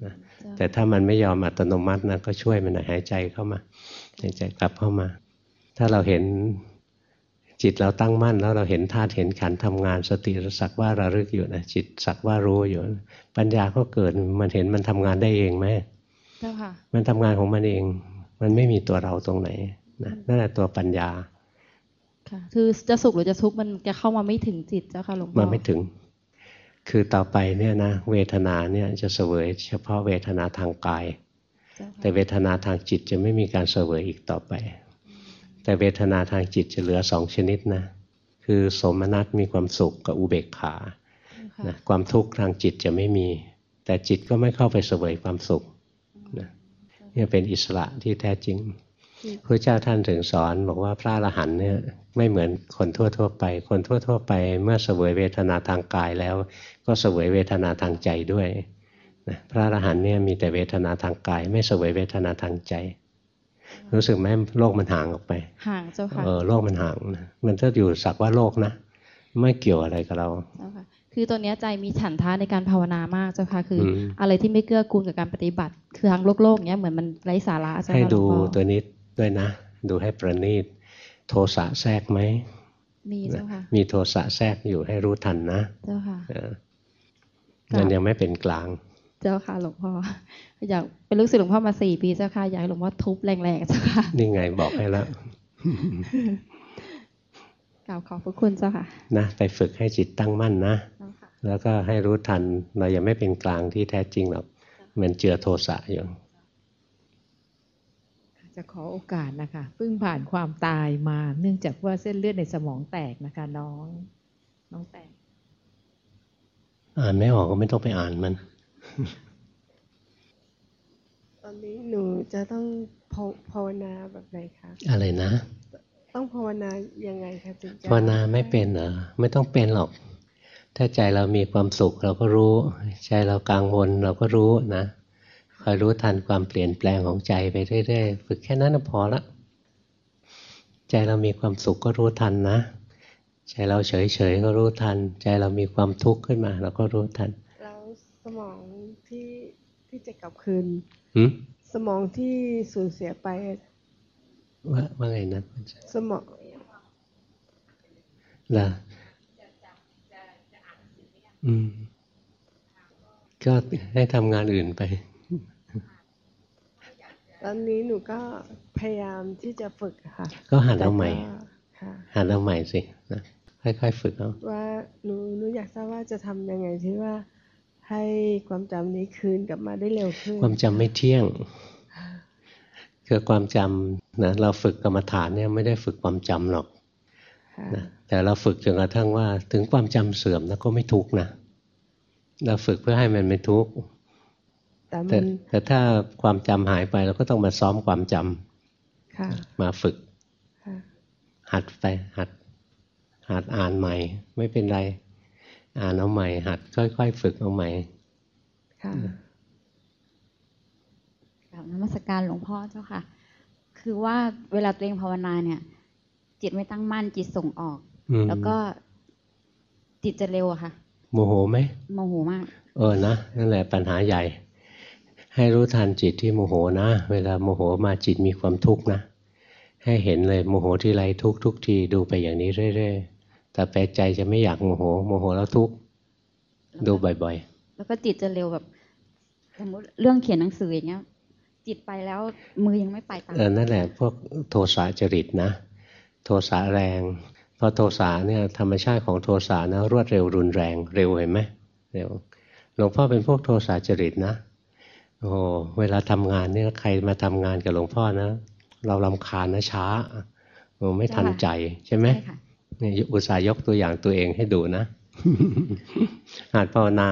เจ้าแต่ถ้ามันไม่ยอมอัตโนมัตินะก็ช่วยมันหน่อยหายใจเข้ามา หายใจกลับเข้ามา ถ้าเราเห็นจิตเราตั้งมั่นแล้วเราเห็นธาตุเห็นขันธ์ทำงาน สติสักว่าระลึกอยู่นะจิตสักว่ารู้อยู่ ปัญญาก็เกิดมันเห็นมันทำงานได้เองไหมเจ้าค่ะมันทำงานของมันเอง มันไม่มีตัวเราตรงไหนนะนั่นแหละตัวปัญญาค่ะคือจะสุขหรือจะทุกข์มันจะเข้ามาไม่ถึงจิตเจ้าค่ะหลวงพ่อมาไม่ถึง คือต่อไปเนี่ยนะเวทนาเนี่ยจะเสวยเฉพาะเวทนาทางกายเจ้าค่ะ แต่เวทนาทางจิตจะไม่มีการเสวยอีกต่อไป แต่เวทนาทางจิตจะเหลือสองชนิดนะคือสมนัตมีความสุขกับอุเบกขาค่ะนะความทุกข์ทางจิตจะไม่มี แต่จิตก็ไม่เข้าไปเสวยความสุขนะเนี่ยเป็นอิสระที่แท้จริงพระเจ้าท่านถึงสอนบอกว่าพระอรหันต์เนี่ยไม่เหมือนคนทั่วๆไป คนทั่วๆไป เมื่อเสวยเวทนาทางกายแล้ว ก็เสวยเวทนาทางใจด้วย นะพระอรหันต์เนี่ยมีแต่เวทนาทางกาย ไม่เสวยเวทนาทางใจ รู้สึกไหมโลกมันห่างออกไปห่างเจ้าค่ะเออโลกมันห่างนะมันก็อยู่สักว่าโลกนะไม่เกี่ยวอะไรกับเราเจ้าค่ะคือตัวเนี้ยใจมีฉันทะในการภาวนามากเจ้าค่ะคืออมอะไรที่ไม่เกื้อกูลกับการปฏิบัติ คือทางโลกโลกเนี้ยเหมือนมันไร้สาระเจ้าให้ค่ะหลดูวงพ่อตัวนี้ด้วยนะ ดูให้ประณีตโทสะแทรกไหมมีเจ้าค่ะมีโทสะแทรกอยู่ให้รู้ทันนะ เจ้าค่ะเออครับมันยังไม่เป็นกลาง เจ้าค่ะหลวงพ่ออยากเป็นลูกศิษย์หลวงพ่อมาสี่ปีเจ้าค่ะอยากให้หลวงพ่อทุบแรงๆเจ้าค่ะนี่ไงบอกให้แล้วกล่าวขอบพระคุณเจ้าค่ะนะไปฝึกให้จิตตั้งมั่นนะเจ้าค่ะแล้วก็ให้รู้ทันเรายังไม่เป็นกลางที่แท้จริงหรอกมันเจือโทสะอยู่จะขอโอกาสนะคะเพิ่งผ่านความตายมา เนื่องจากว่าเส้นเลือดในสมองแตกนะคะ น้อง น้องแตก อ่านไม่ออกก็ไม่ต้องไปอ่านมัน ตอนนี้หนูจะต้องภาภาวนาแบบไหนคะอะไรนะ ต้องภาวนายังไงคะจึงจะภาวนาไม่เป็นเหรอไม่ต้องเป็นหรอก ถ้าใจเรามีความสุขเราก็รู้ ใจเรากังวลเราก็รู้นะคอยรู้ทันความเปลี่ยนแปลงของใจไปเรื่อยๆฝึกแค่นั้นก็พอละใจเรามีความสุขก็รู้ทันนะใจเราเฉยๆก็รู้ทัน ใจเรามีความทุกข์ขึ้นมา เราก็รู้ทันแล้วสมองที่ ที่จะกลับคืนหืมสมองที่สูญเสียไปว่าว่าไงนะสมองล่ะอืม ก็ให้ทำงานอื่นไป ตอนนี้หนูก็พยายามที่จะฝึกอะค่ะ ก็หัดเอาใหม่แต่ก็ค่ะหัดเอาใหม่สินะค่อยๆฝึกเอาว่าหนูหนูอยากทราบว่าจะทำยังไงที่ว่า ให้ความจำนี้คืนกลับมาได้เร็วขึ้น ความจำไม่เที่ยงคือความจำนะเราฝึกกรรมฐานเนี่ยไม่ได้ฝึกความจำหรอกค่ะนะแต่เราฝึกจนกระทั่งว่า ถึงความจำเสื่อมนะก็ไม่ทุกข์นะ เราฝึกเพื่อให้มันไม่ทุกข์แต่แต่มันแต่ถ้าความจำหายไปเราก็ต้องมาซ้อมความจำค่ะมาฝึกค่ะหัดไปหัดหัดอ่านใหม่ ไม่เป็นไร อ่านเอาใหม่ หัดค่อยๆฝึกเอาใหม่ ค่ะกราบนมัสการหลวงพ่อเจ้าค่ะ คือว่าเวลาตัวเองภาวนาเนี่ย จิตไม่ตั้งมั่นจิตส่งออกอืมแล้วก็จิตจะเร็วอะค่ะ โมโหไหมโมโหมาก เออนะนั่นแหละปัญหาใหญ่ ให้รู้ทันจิตที่โมโหนะ เวลาโมโหมาจิตมีความทุกข์นะ ให้เห็นเลยโมโหที่ไรทุกทุกทีดูไปอย่างนี้เรื่อยๆ แต่ไปใจจะไม่อยากโมโห โมโหแล้วทุกข์ดูบ่อยแล้วก็จิตจะเร็วแบบสมมติเรื่องเขียนหนังสืออย่างเงี้ย จิตไปแล้วมือยังไม่ไปตาๆมเออนั่นแหละพวกโทสะจริตนะ โทสะแรงเพราะโทสะเนี่ยธรรมชาติของโทสะนะรวดเร็วรุนแรงเร็วเห็นไหมเร็วหลวงพ่อเป็นพวกโทสะจริตนะโอ้โหเวลาทำงานเนี่ยใครมาทำงานกับหลวงพ่อนะ เราลำคาญนะช้าโอ้ไม่ทันใจใช่ไหมใช่ค่ะเนี่ยอุตส่าห์ยกตัวอย่างตัวเองให้ดูนะหัดภาวนา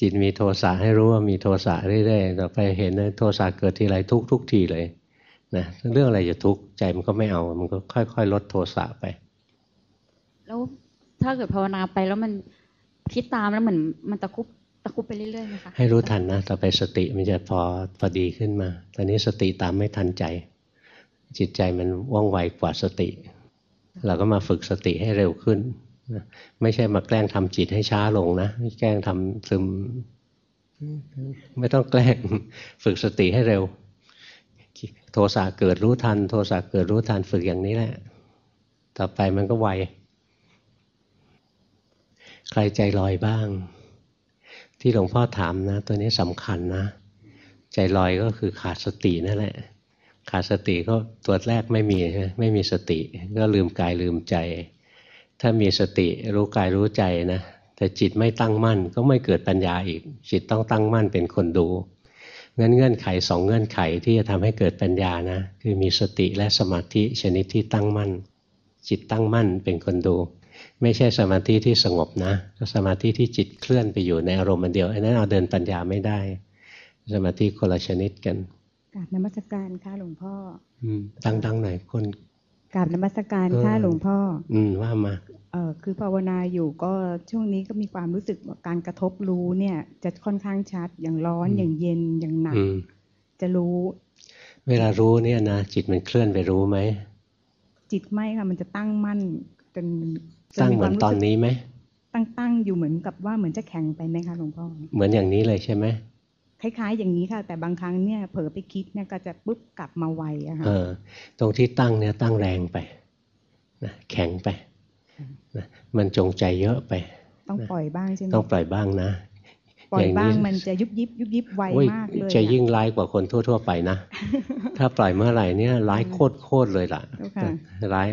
จิตมีโทสะให้รู้ว่ามีโทสะเรื่อยๆต่อไปเห็นนะโทสะเกิดทีไรทุกทุกทีเลยนะเรื่องอะไรจะทุกข์ใจมันก็ไม่เอา มันก็ค่อยๆ ลดโทสะไป แล้วถ้าเกิดภาวนาไปแล้วมันคิดตามแล้วเหมือนมันตะคุบตะคุบไปเรื่อยๆนะคะให้รู้ทันนะต่อไปสติมันจะพอพอดีขึ้นมา ตอนนี้สติตามไม่ทันใจ จิตใจมันว่องไวกว่าสติ เราก็มาฝึกสติให้เร็วขึ้น ไม่ใช่มาแกล้งทำจิตให้ช้าลงนะแกล้งทำซึม ไม่ต้องแกล้งฝึกสติให้เร็ว โทสะเกิดรู้ทัน โทสะเกิดรู้ทันฝึกอย่างนี้แหละ ต่อไปมันก็ไวใครใจลอยบ้าง ที่หลวงพ่อถามนะ ตัวนี้สำคัญนะ ใจลอยก็คือขาดสตินั่นแหละ ขาดสติก็ตัวแรกไม่มีไม่มีสติ ก็ลืมกายลืมใจ ถ้ามีสติรู้กายรู้ใจนะแต่จิตไม่ตั้งมั่นก็ไม่เกิดปัญญาอีก จิตต้องตั้งมั่นเป็นคนดูงั้นเงื่อนไขสองเงื่อนไขที่จะทำให้เกิดปัญญานะ คือมีสติและสมาธิชนิดที่ตั้งมั่น จิตตั้งมั่นเป็นคนดู ไม่ใช่สมาธิที่สงบนะสมาธิที่จิตเคลื่อนไปอยู่ในอารมณ์เดียวอันนั้นเอาเดินปัญญาไม่ได้ สมาธิคนละชนิดกัน กราบนมัสการค่ะหลวงพ่อ อืมดังๆหน่อยคนกราบนมัสการเออค่ะหลวงพ่อ อืมว่ามาเออคือภาวนาอยู่ก็ช่วงนี้ก็มีความรู้สึกว่าการกระทบรู้เนี่ย จะค่อนข้างชัดอย่างร้อนอืมอย่างเย็นอย่างหนักอืมจะรู้ เวลารู้เนี่ยนะจิตมันเคลื่อนไปรู้ไหมจิตไม่ค่ะมันจะตั้งมั่นจนจตั้งเหมือนตอนนี้ไหมตั้งตั้งอยู่เหมือนกับว่าเหมือนจะแข็งไปไหมคะหลวงพ่อเหมือนอย่างนี้เลยใช่ไหม คล้ายๆ อย่างนี้ค่ะ แต่บางครั้งเนี่ยเผลอไปคิดเนี่ยก็จะปุ๊บกลับมาไวอะค่ะเออตรงที่ตั้งเนี่ยตั้งแรงไปนะแข็งไปนะมันจงใจเยอะไป ต้องปล่อยบ้างใช่ไหมต้องปล่อยบ้างนะปล่อยบ้างอย่างนี้มันจะยุบยิบยุบยิบไวโอ้ยมากเลยจะอะยิ่งร้ายกว่าคนทั่ว ๆ ไปนะ ถ้าปล่อยเมื่อไหร่เนี่ยร้ายโคตรๆเลยล่ะเจ้าค่ะร้าย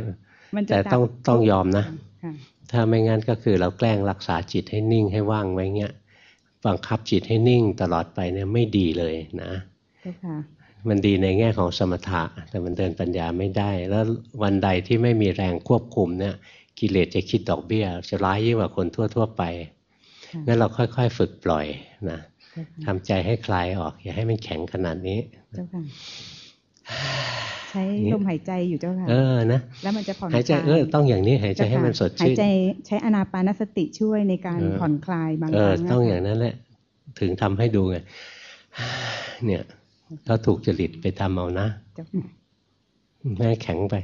มันจะแต่ต้องดับต้องยอมนะค่ะถ้าไม่งั้นก็คือเราแกล้งรักษาจิตให้นิ่งให้ว่างไว้เงี้ย บังคับจิตให้นิ่งตลอดไปเนี่ยไม่ดีเลยนะเจ้าค่ะมันดีในแง่ของสมถะ แต่มันเดินปัญญาไม่ได้ แล้ววันใดที่ไม่มีแรงควบคุมเนี่ยกิเลสจะคิดดอกเบี้ย จะร้ายยิ่งกว่าคนทั่ว ๆ ไปค่ะงั้นเราค่อย ๆ ฝึกปล่อยนะเจ้าค่ะทำใจให้คลายออก อย่าให้มันแข็งขนาดนี้เจ้าค่ะ ใช้นี่ลมหายใจอยู่เจ้าค่ะเออนะแล้วมันจะผ่อนหายใจคลายเออต้องอย่างนี้หายใจเจ้าค่ะให้มันสดหายชื่นใจใช้อนาปานสติช่วยในการเออผ่อนคลายบางเอคอรั้งต้องนะคะอย่างนั้นแหละถึงทำให้ดูไงเนี่ยถ้าถูกจริตไปทำเอานะเจ้าค่ะไม่ให้แข็งไป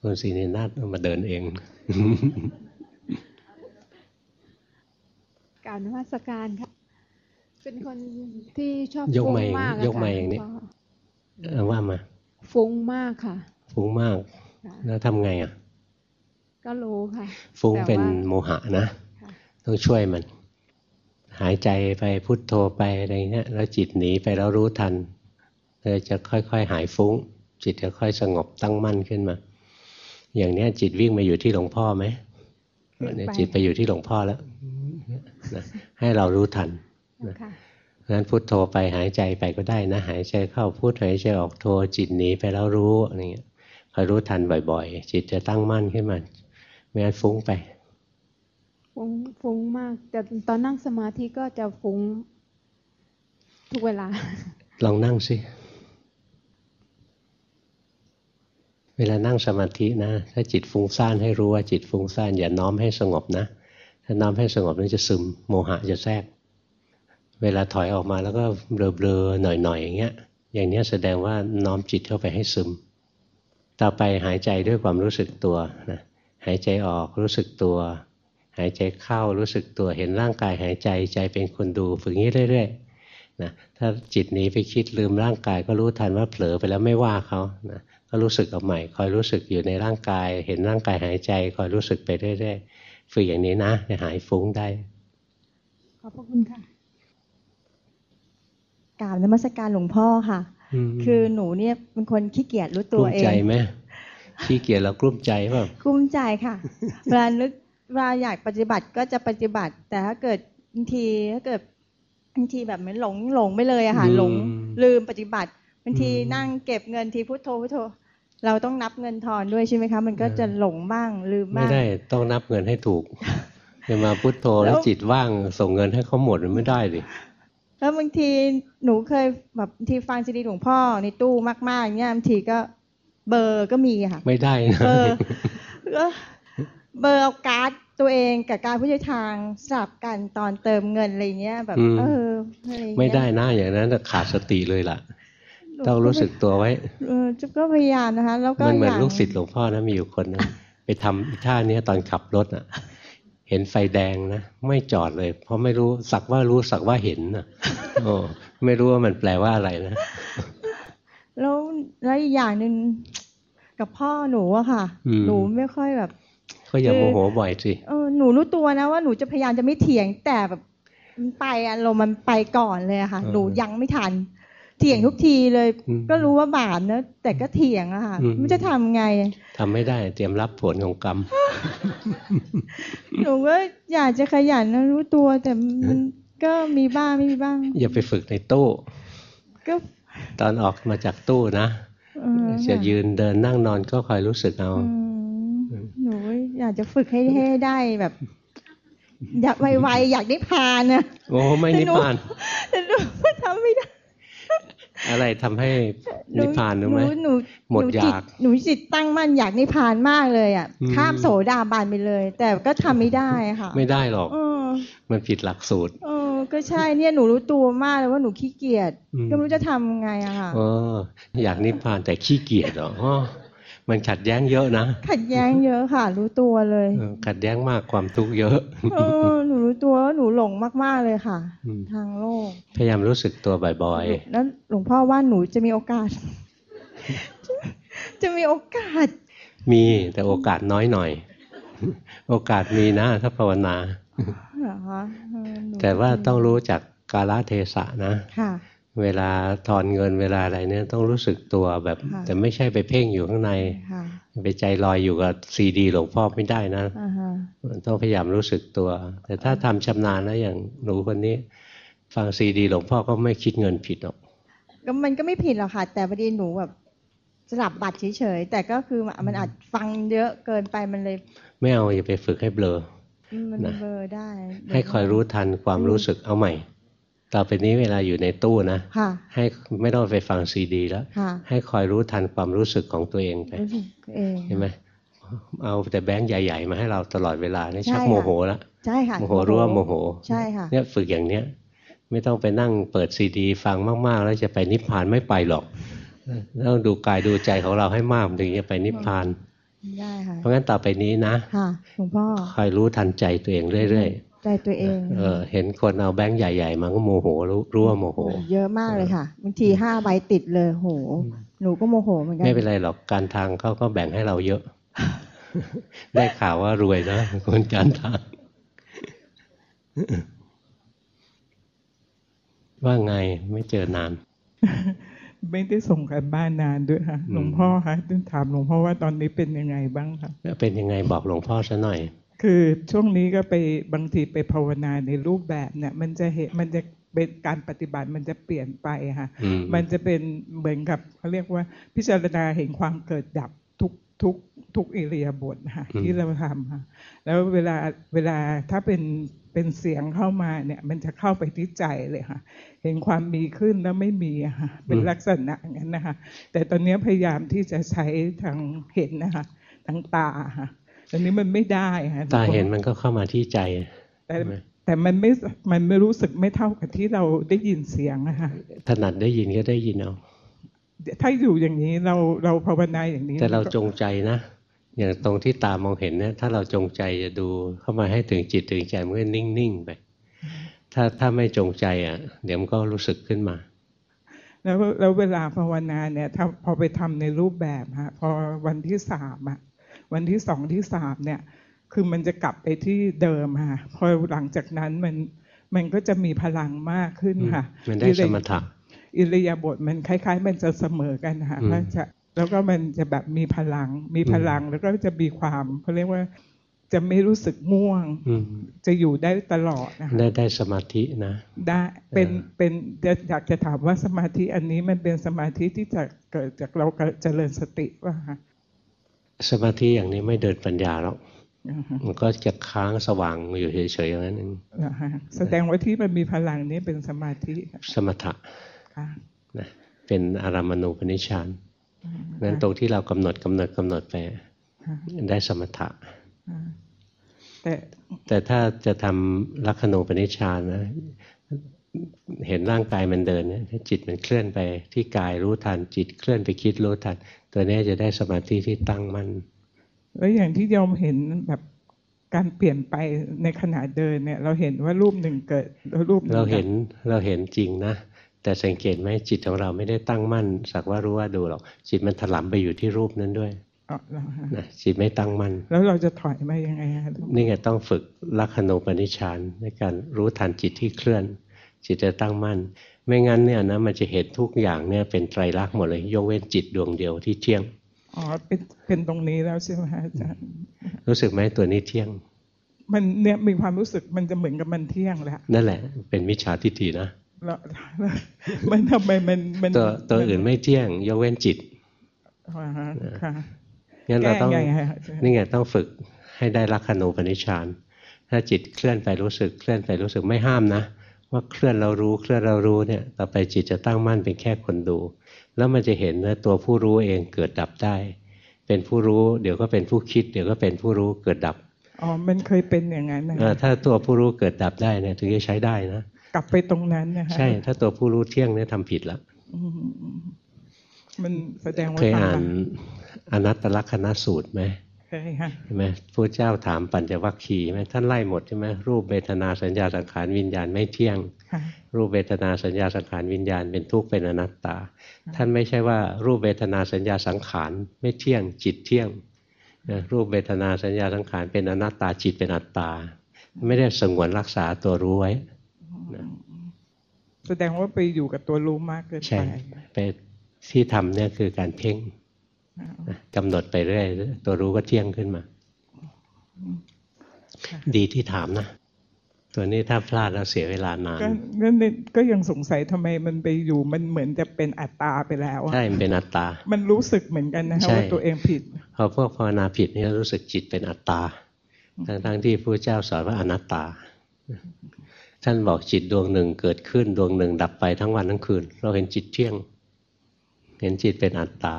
คุณศรีนินาถเอามาเดินเองกรารนมัสการค่ะ เป็นคนที่ชอบยกฟุ้ไมค์งมากยกไมค์อย่างนี้ค่ะเอา ว่ามา ฟุ้งมากค่ะ ฟุ้งมากค่ะแล้วทำไงอะ ก็รู้ค่ะ ฟุ้งแต่เป็นว่าโมหะนะค่ะต้องช่วยมัน หายใจไปพุทโธไปอะไรเงี้ย แล้วจิตหนีไปแล้วรู้ทันเธอจะค่อยๆ หายฟุ้ง จิตจะค่อยสงบตั้งมั่นขึ้นมา อย่างเนี้ยจิตวิ่งมาอยู่ที่หลวงพ่อไหมวิ่งไปเนี่ยจิตไปอยู่ที่หลวงพ่อแล้วนะให้เรารู้ทันนะค่ะ งั้นพุทโธไปหายใจไปก็ได้นะ หายใจเข้าพุทหายใจออกโธจิตหนีไปแล้วรู้อะไรเงี้ยคอยรู้ทันบ่อยๆ จิตจะตั้งมั่นขึ้นมาไม่งั้นฟุ้งไป ฟุ้งฟุ้งมาก แต่ตอนนั่งสมาธิก็จะฟุ้งทุกเวลา ลองนั่งสิเวลานั่งสมาธินะ ถ้าจิตฟุ้งซ่านให้รู้ว่าจิตฟุ้งซ่านอย่าน้อมให้สงบนะ ถ้าน้อมให้สงบนั่นจะซึมโมหะจะแทรก เวลาถอยออกมาแล้วก็เบลอๆหน่อยๆอย่างเงี้ย อย่างเนี้ยแสดงว่าน้อมจิตเข้าไปให้ซึม ต่อไปหายใจด้วยความรู้สึกตัวนะหายใจออกรู้สึกตัว หายใจเข้ารู้สึกตัวเห็นร่างกายหายใจใจเป็นคนดูฝึกงี้เรื่อยๆนะถ้าจิตหนีไปคิดลืมร่างกายก็รู้ทันว่าเผลอไปแล้วไม่ว่าเขานะก็รู้สึกเอาใหม่ คอยรู้สึกอยู่ในร่างกาย เห็นร่างกายหายใจ คอยรู้สึกไปเรื่อยๆฝึกอย่างนี้นะจะหายฟุ้งได้ ขอบพระคุณค่ะ ราบนมัสการหลวงพ่อค่ะมคือหนูเนี่ยเป็นคนขี้เกียจรู้กตัวลุ้มเอใจงไหมขี้เกียจแล้วกลุ้มใจเปล่ากลุ้มใจค่ะเวลานึกเวลาอยากปฏิบัติก็จะปฏิบัติ แต่ถ้าเกิดบางทีถ้าเกิดบางทีแบบเหมือนหลงหลงไปเลยอะค่ะหลงลืมปฏิบัติบางทีนั่งเก็บเงินทีพุทโธพุทโธ เราต้องนับเงินทอนด้วยใช่ไหมคะ มันก็จะหลงบ้างลืมไม่บ้างได้ต้องนับเงินให้ถูกจะมาพุทโธแล้วแล้วจิตว่างส่งเงินให้เขาหมดมันไม่ได้ดิ แล้วบางทีหนูเคยแบบบางทีฟังซีดีหลวงพ่อในตู้มากๆเนี่ยบางทีก็เบอร์ก็มีค่ะ ไม่ได้นะเบอร์ก็เบอร์เอาการ์ดตัวเองกับการผู้ใช้ทางสลับกันตอนเติมเงินอะไรเงี้ยแบบอืมเอออะไรเงี้ยไม่ได้นะอย่างนั้นขาดสติเลยล่ะหนูต้องรู้สึกตัวไว้เออจุ๊บก็พยายามนะคะ แล้วก็มันเหมือนย่างลูกศิษย์หลวงพ่อนะมีอยู่คนนึงไปทำท่าเนี้ยตอนขับรถอะเห็นไฟแดงนะไม่จอดเลย เพราะไม่รู้สักว่ารู้สักว่าเห็นนะโอ้ไม่รู้ว่ามันแปลว่าอะไรนะ แล้วแล้วอีกอย่างหนึ่งกับพ่อหนูอะค่ะอืมหนูไม่ค่อยแบบก็อย่าคือโมโหบ่อยสิเออหนูรู้ตัวนะว่าหนูจะพยายามจะไม่เถียงแต่แบบมันไปอารมณ์มันไปก่อนเลยอะค่ะเออหนูยังไม่ทัน เถียงทุกทีเลยอืมก็รู้ว่าบาปนะแต่ก็เถียงอะค่ะอืมไม่รู้จะทำไงทำไม่ได้เตรียมรับผลของกรรมหนูก็อยากจะขยันนะรู้ตัวแต่มันก็มีบ้างไม่มีบ้าง อย่าไปฝึกในตู้ก็ตอนออกมาจากตู้นะเออจะยืนเดินนั่งนอนก็คอยรู้สึกเอาอืมหนูอยากจะฝึกให้ให้ได้แบบอยากไวๆอยากได้พานนะโอ้ไม่นิพพานแต่หนูทำไม่ได้ อะไรทำให้นิพพานรู้ไหมหนูหมดนูอยากจิตหนูจิตตั้งมั่นอยากนิพพานมากเลยอะอืมข้ามโสดาบันไปเลย แต่ก็ทำไม่ได้ค่ะ ไม่ได้หรอกเออมันผิดหลักสูตรเออก็ใช่เนี่ยหนูรู้ตัวมากเลยว่าหนูขี้เกียจอืมก็ไม่รู้จะทำไงอะค่ะเอออยากนิพพานแต่ขี้เกียจเหรออ้อมันขัดแย้งเยอะนะ ขัดแย้งเยอะค่ะ รู้ตัวเลยเออขัดแย้งมากความทุกข์เยอะเออหนู รู้ตัวว่าหนูหลงมาก ๆ เลยค่ะอืมทางโลก พยายามรู้สึกตัวบ่อยแล้วหลวงพ่อว่าหนูจะมีโอกาส จะมีโอกาสๆมีแต่โอกาสน้อยหน่อย โอกาสมีนะ ถ้าภาวนาเหรอคะเออหนูแต่ว่าต้องรู้จักกาลเทศะนะค่ะ เวลาทอนเงินเวลาอะไรเนี่ยต้องรู้สึกตัวแบบค่ะแต่ไม่ใช่ไปเพ่งอยู่ข้างในค่ะไปใจลอยอยู่กับซีดีหลวงพ่อไม่ได้นะอ่าฮะต้องพยายามรู้สึกตัว แต่ถ้าทำชำนาญนะอย่างหนูคนนี้ ฟังซีดีหลวงพ่อก็ไม่คิดเงินผิดหรอกก็มันก็ไม่ผิดหรอกค่ะ แต่พอดีหนูแบบสลับบัตรเฉยๆแต่ก็คือมันอาจฟังเยอะเกินไปมันเลย ไม่เอาอย่าไปฝึกให้เบลอมันนะเบลอได้ ให้คอยรู้ทันความรู้สึกเอาใหม่ ต่อไปนี้เวลาอยู่ในตู้นะค่ะให้ไม่ต้องไปฟังซีดีแล้วค่ะให้คอยรู้ทันความรู้สึกของตัวเองไปรู้สึกเองเห็นไหมเอาแต่แบงค์ใหญ่ ๆ มาให้เราตลอดเวลานี่ใช่ชักค่ะโมโหแล้วใช่ค่ะโมโหรู้ว่าโมโหใช่ค่ะเนี่ยฝึกอย่างเนี้ย ไม่ต้องไปนั่งเปิดซีดี ฟังมากๆ แล้วจะไปนิพพานไม่ไปหรอกต้องดูกายดูใจของเราให้มากถึงจะไปนิพพานได้ค่ะเพราะงั้นต่อไปนี้นะค่ะหลวงพ่อคอยรู้ทันใจตัวเองเรื่อย ใจตัวเองๆเออเห็นคนเอาแบงค์ใหญ่ๆมาก็โมโหรู้รู้ว่าโมโห เยอะมากเลยค่ะบางทีห้าใบติดเลยโหหนูก็โมโหเหมือนกันไม่เป็นไรหรอกการทางเขาก็แบ่งให้เราเยอะ ได้ข่าวว่ารวยนะคนการทางว่าไงไม่เจอนาน ไม่ได้ส่งกันบ้านนานด้วยค่ะอืมหลวงพ่อคะต้องถามหลวงพ่อว่าตอนนี้เป็นยังไงบ้างคะเป็นยังไงบอกหลวงพ่อซะหน่อย คือช่วงนี้ก็ไปบางทีไปภาวนาในรูปแบบเนี่ย มันจะเห็นมันจะเป็นการปฏิบัติมันจะเปลี่ยนไปค่ะอืมมันจะเป็นเหมือนกับเขาเรียกว่าพิจารณาเห็นความเกิดดับทุกทุกทุกอิริยาบถค่ะที่เราทำค่ะแล้วเวลาเวลาถ้าเป็นเป็นเสียงเข้ามาเนี่ย มันจะเข้าไปที่ใจเลยค่ะ เห็นความมีขึ้นแล้วไม่มีอะค่ะเป็นลักษณะอย่างนั้นนะคะ แต่ตอนนี้พยายามที่จะใช้ทางเห็นนะคะทางตาค่ะ ตอนนี้มันไม่ได้ค่ะตาเห็นมันก็เข้ามาที่ใจ แต่ใช่ไหมแต่มันไม่ มันไม่รู้สึกไม่เท่ากับที่เราได้ยินเสียงนะคะถนัดได้ยินก็ได้ยินเอาถ้าอยู่อย่างนี้เราเราภาวนาอย่างนี้ แต่เราก็จงใจนะอย่างตรงที่ตามองเห็นเนี่ยถ้าเราจงใจจะดูเข้ามาให้ถึงจิตถึงใจมันก็นิ่งๆไป ถ้าถ้าไม่จงใจอะ เดี๋ยวมันก็รู้สึกขึ้นมา แล้วแล้วเวลาภาวนาเนี่ยถ้าพอไปทำในรูปแบบฮะพอวันที่สามอะ วันที่สองที่สามเนี่ย คือมันจะกลับไปที่เดิมค่ะพอหลังจากนั้นมันมันก็จะมีพลังมากขึ้นค่ะมันได้สมถะอิริยาบถมันคล้าย ๆ มันจะเสมอกันค่ะอืมพระอาจะแล้วก็มันจะแบบมีพลัง มีพลังแล้วก็จะมีความเขาเรียกว่าจะไม่รู้สึกง่วงอืมจะอยู่ได้ตลอดนะคะได้ได้สมาธินะได้เป็นเออเป็นอยากจะถามว่าสมาธิอันนี้มันเป็นสมาธิที่จะเกิดจากเราเจริญสติว่าคะ สมาธิอย่างนี้ไม่เดินปัญญาหรอกอ่าฮะมันก็จะค้างสว่างอยู่เฉยๆอย่างนั้นเองอ่าฮะแสดงว่าที่มันมีพลังนี้เป็นสมาธิ สมถะค่ะนะเป็นอารามณูปนิชฌานนั้นตรงที่เรากำหนดกำหนดกำหนดไปค่ะได้สมถะอ่าแต่แต่ถ้าจะทำลักขณูปนิชฌานนะเห็นร่างกายมันเดินเนี่ยถ้าจิตมันเคลื่อนไปที่กายรู้ทันจิตเคลื่อนไปคิดรู้ทัน ตัวเนี้ยจะได้สมาธิที่ตั้งมั่นแล้วอย่างที่โยมเห็นแบบการเปลี่ยนไปในขณะเดินเนี่ย เราเห็นว่ารูปหนึ่งเกิดแล้วรูปหนึ่งเราเห็นดับเราเห็นจริงนะแต่สังเกตไหมจิตของเราไม่ได้ตั้งมั่น สักว่ารู้ว่าดูหรอกจิตมันถลำไปอยู่ที่รูปนั้นด้วยอ๋อแล้วฮะนะจิตไม่ตั้งมั่นแล้วเราจะถอยมายังไงฮะนี่ไงต้องฝึกลักขณูปนิชฌานในการรู้ทันจิตที่เคลื่อน จิตจะตั้งมั่น ไม่งั้นเนี่ยนะมันจะเห็นทุกอย่างเนี่ยเป็นไตรลักษณ์หมดเลยยกเว้นจิตดวงเดียวที่เที่ยงอ๋อเป็นเป็นตรงนี้แล้วใช่ไหมฮะอาจารย์รู้สึกไหมตัวนี้เที่ยง มันเนี่ยมีความรู้สึกมันจะเหมือนกับมันเที่ยงแล้วนั่นแหละ เป็นมิจฉาทิฏฐินะแล้วแล้วมันทำไมมันมันตัวตัวอื่นไม่เที่ยง ยกเว้นจิตอ่าฮะค่ะงั้นเราต้องแก้ไงฮะอาจารย์นี่ไงต้องฝึกให้ได้ลักขณูปนิชฌานถ้าจิตเคลื่อนไปรู้สึกเคลื่อนไปรู้สึกไม่ห้ามนะ ว่าเคลื่อนเรารู้เคลื่อนเรารู้เนี่ยต่อไปจิตจะตั้งมั่นเป็นแค่คนดู แล้วมันจะเห็นว่าตัวผู้รู้เองเกิดดับได้ เป็นผู้รู้เดี๋ยวก็เป็นผู้คิด เดี๋ยวก็เป็นผู้รู้เกิดดับอ๋อมันเคยเป็นอย่างนั้นนะเออถ้าตัวผู้รู้เกิดดับได้เนี่ยถึงจะใช้ได้นะกลับไปตรงนั้นนะฮะใช่ถ้าตัวผู้รู้เที่ยงเนี่ยทำผิดละอืมมันแสดงว่าเคยตมอ่านหลังอนัตตลกนสูตรไหม เคยฮะใช่ไหมพระเจ้าถามปัญจวัคคีย์ไหมท่านไล่หมดใช่ไหมรูปเวทนาสัญญาสังขารวิญญาณไม่เที่ยงค่ะรูปเวทนาสัญญาสังขารวิญญาณเป็นทุกข์เป็นอนัตตา ท่านไม่ใช่ว่ารูปเวทนาสัญญาสังขารไม่เที่ยง จิตเที่ยงนะรูปเวทนาสัญญาสังขารเป็นอนัตตาจิตเป็นอัตตา ไม่ได้สงวนรักษาตัวรู้ไว้แสดงว่าไปอยู่กับตัวรู้มากเกินใช่ไปไปที่ทำเนี่ยคือการเพ่งนะ กำหนดไปเรื่อยตัวรู้ก็เที่ยงขึ้นมา ดีที่ถามนะ ตัวนี้ถ้าพลาดแล้วเสียเวลานานก็ก็เนี่ยก็ยังสงสัยทำไมมันไปอยู่มันเหมือนจะเป็นอัตตาไปแล้วอะใช่มันเป็นอัตตา มันรู้สึกเหมือนกันนะฮะใช่ว่าตัวเองผิดพอพวกภาวนาผิดนี่รู้สึกจิตเป็นอัตตาทั้งทั้งๆที่พระเจ้าสอนว่าอนัตตา ท่านบอกจิตดวงหนึ่งเกิดขึ้นดวงหนึ่งดับไปทั้งวันทั้งคืน เราเห็นจิตเที่ยง เห็นจิตเป็นอัตตา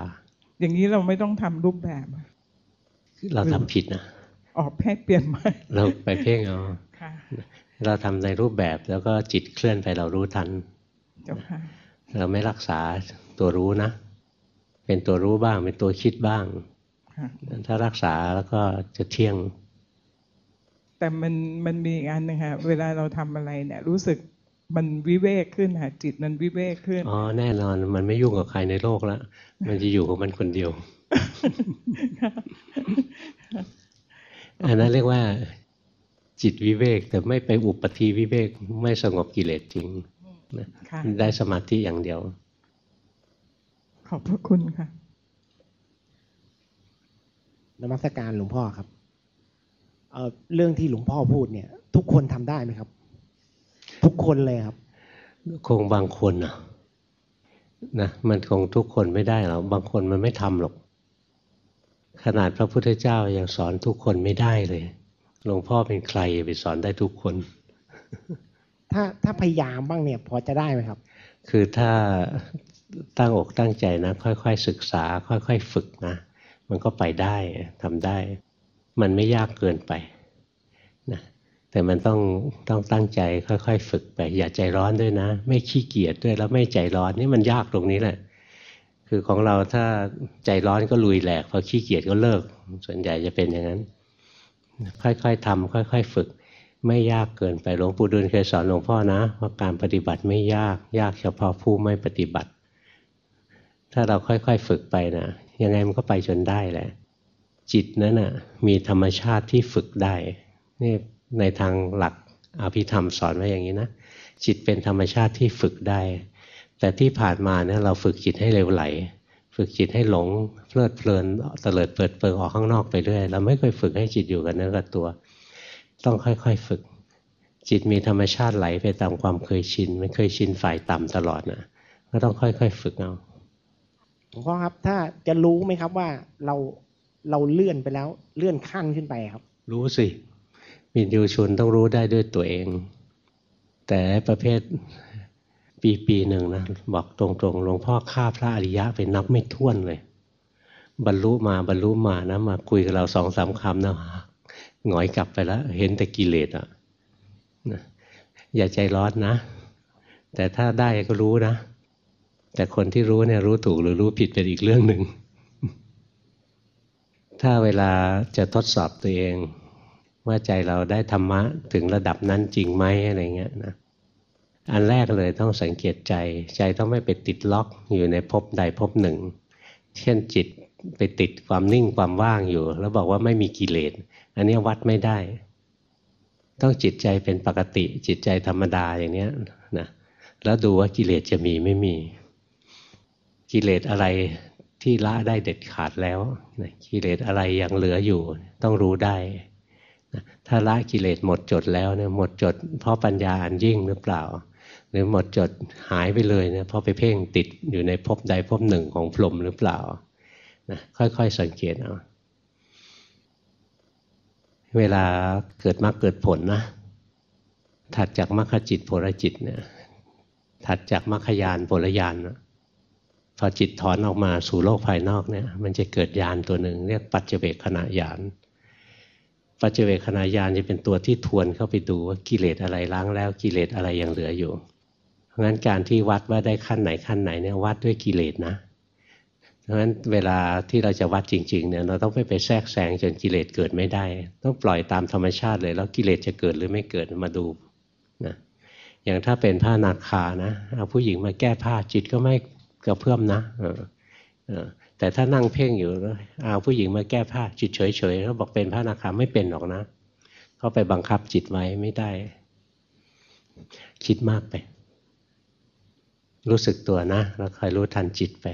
อย่างนี้เราไม่ต้องทำรูปแบบอะเราทำผิดนะออกให้เปลี่ยนใหม่เราไปเพ่งเอาค่ะเราทำในรูปแบบแล้วก็จิตเคลื่อนไปเรารู้ทันเจ้าค่ะเราไม่รักษาตัวรู้นะ เป็นตัวรู้บ้าง เป็นตัวคิดบ้างค่ะถ้ารักษาแล้วก็จะเที่ยง แต่มันมันมีอีกอันหนึงค่ะเวลาเราทำอะไรเนี่ย รู้สึก มันวิเวกขึ้นค่ะจิตมันวิเวกขึ้น อ๋อ แน่นอน มันไม่ยุ่งกับใครในโลกแล้ว มันจะอยู่ของมันคนเดียว อันนั้นเรียกว่า จิตวิเวก แต่ไม่ไปอุปธิวิเวก ไม่สงบกิเลสจริงนะค่ะได้สมาธิอย่างเดียว ขอบพระคุณค่ะนมัสการหลวงพ่อครับเอ่อเรื่องที่หลวงพ่อพูดเนี่ย ทุกคนทำได้ไหมครับ ทุกคนเลยครับ คงบางคนนะนะมันคงทุกคนไม่ได้หรอกบางคนมันไม่ทำหรอก ขนาดพระพุทธเจ้ายังสอนทุกคนไม่ได้เลยหลวงพ่อเป็นใครไปสอนได้ทุกคน ถ้าถ้าพยายามบ้างเนี่ยพอจะได้ไหมครับ คือถ้าตั้งอกตั้งใจนะ ค่อยๆศึกษา ค่อยๆฝึกนะ มันก็ไปได้ทำได้ มันไม่ยากเกินไปนะ แต่มันต้องต้องตั้งใจค่อย ๆ ฝึกไป อย่าใจร้อนด้วยนะ ไม่ขี้เกียจด้วยแล้วไม่ใจร้อนนี่มันยากตรงนี้แหละ คือของเราถ้าใจร้อนก็ลุยแหลกพอขี้เกียจก็เลิก ส่วนใหญ่จะเป็นอย่างนั้น ค่อยๆทำค่อย ๆ ฝึก ไม่ยากเกินไปหลวงปู่ดูลเคยสอนหลวงพ่อนะว่าการปฏิบัติไม่ยากยากเฉพาะผู้ไม่ปฏิบัติ ถ้าเราค่อยๆฝึกไปนะยังไงมันก็ไปจนได้แหละจิตนั้นนะมีธรรมชาติที่ฝึกได้นี่ ในทางหลักอภิธรรมสอนไว้อย่างนี้นะจิตเป็นธรรมชาติที่ฝึกได้ แต่ที่ผ่านมาเนี่ยเราฝึกจิตให้เร็วไหล ฝึกจิตให้หลงเพลิดเพลินเตลิดเปิดเปิงออกข้างนอกไปเรื่อยเราไม่เคยฝึกให้จิตอยู่กับเนื้อกับตัว ต้องค่อยๆฝึก จิตมีธรรมชาติไหลไปตามความเคยชินมันเคยชินฝ่ายต่ำตลอดนะก็ต้องค่อยๆฝึกเอาหลวงพ่อครับถ้าจะรู้ไหมครับว่าเราเราเลื่อนไปแล้วเลื่อนขั้นขึ้นไปครับ รู้สิ วินยูชนต้องรู้ได้ด้วยตัวเอง แต่ประเภทปีปีหนึ่งนะบอกตรงๆหลวงพ่อฆ่าพระอริยะไปนับไม่ถ้วนเลย บรรลุมาบรรลุมานะมาคุยกับเราสองสามคำนะหงอยกลับไปแล้ว เห็นแต่กิเลสอะนะอย่าใจร้อนนะ แต่ถ้าได้ก็รู้นะ แต่คนที่รู้เนี่ยรู้ถูกหรือรู้ผิดเป็นอีกเรื่องหนึ่งถ้าเวลาจะทดสอบตัวเอง ว่าใจเราได้ธรรมะถึงระดับนั้นจริงไหมอะไรเงี้ยนะอันแรกเลยต้องสังเกตใจ ใจต้องไม่ไปติดล็อกอยู่ในภพใดภพหนึ่ง เช่นจิตไปติดความนิ่งความว่างอยู่ แล้วบอกว่าไม่มีกิเลสอันนี้วัดไม่ได้ ต้องจิตใจเป็นปกติ จิตใจธรรมดาอย่างนี้นะแล้วดูว่ากิเลสจะมีไม่มี กิเลสอะไรที่ละได้เด็ดขาดแล้วกิเลสอะไรยังเหลืออยู่ ต้องรู้ได้ ถ้าละกิเลสหมดจดแล้วเนี่ยหมดจด เพราะปัญญาอันยิ่งหรือเปล่า หรือหมดจดหายไปเลยเนี่ยเพราะไปเพ่งติดอยู่ในภพใดภพหนึ่งของพรหมหรือเปล่านะค่อยๆสังเกตเอาเวลาเกิดมรรคเกิดผลนะถัดจากมรรคจิตผลจิตเนี่ยถัดจากมรรคยานผลยานนะพอจิตถอนออกมาสู่โลกภายนอกเนี่ยมันจะเกิดยานตัวหนึ่ง เรียกปัจเจเวกขณะยาน ปัจเจเวคณะยานจะเป็นตัวที่ทวนเข้าไปดูว่ากิเลสอะไรล้างแล้วกิเลสอะไรยังเหลืออยู่ เพราะฉะนั้นการที่วัดว่าได้ขั้นไหนขั้นไหนเนี่ยวัดด้วยกิเลสนะ เพราะฉะนั้นเวลาที่เราจะวัดจริงๆเนี่ยเราต้องไม่ไปแทรกแซงจนกิเลสเกิดไม่ได้ ต้องปล่อยตามธรรมชาติเลย แล้วกิเลสจะเกิดหรือไม่เกิดมาดูนะอย่างถ้าเป็นผ้านาคานะเอาผู้หญิงมาแก้ผ้าจิตก็ไม่กระเพื่อมนะเออ แต่ถ้านั่งเพ่งอยู่แล้วเอาผู้หญิงมาแก้ผ้าจิตเฉยๆแล้วบอกเป็นพระนาคาไม่เป็นหรอกนะ เขาไปบังคับจิตไว้ไม่ได้ คิดมากไป รู้สึกตัวนะ แล้วคอยรู้ทันจิตไป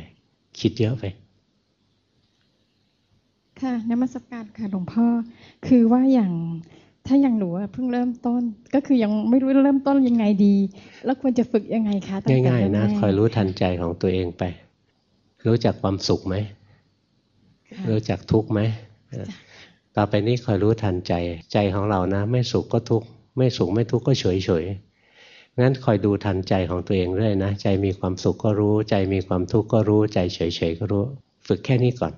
คิดเยอะไป ค่ะนมัสการค่ะหลวงพ่อ คือว่าอย่างถ้าอย่างหนูเพิ่งเริ่มต้น ก็คือยังไม่รู้เริ่มต้นยังไงดี แล้วควรจะฝึกยังไงคะง่ายๆนะคอยรู้ทันใจของตัวเองไป รู้จักความสุขไหม รู้จักทุกข์ไหม ต่อไปนี้คอยรู้ทันใจ ใจของเรานะ ไม่สุขก็ทุกข์ ไม่สุขไม่ทุกข์ก็เฉยเฉยงั้นคอยดูทันใจของตัวเองเรื่อยนะ ใจมีความสุขก็รู้ ใจมีความทุกข์ก็รู้ ใจเฉยเฉยก็รู้ ฝึกแค่นี้ก่อน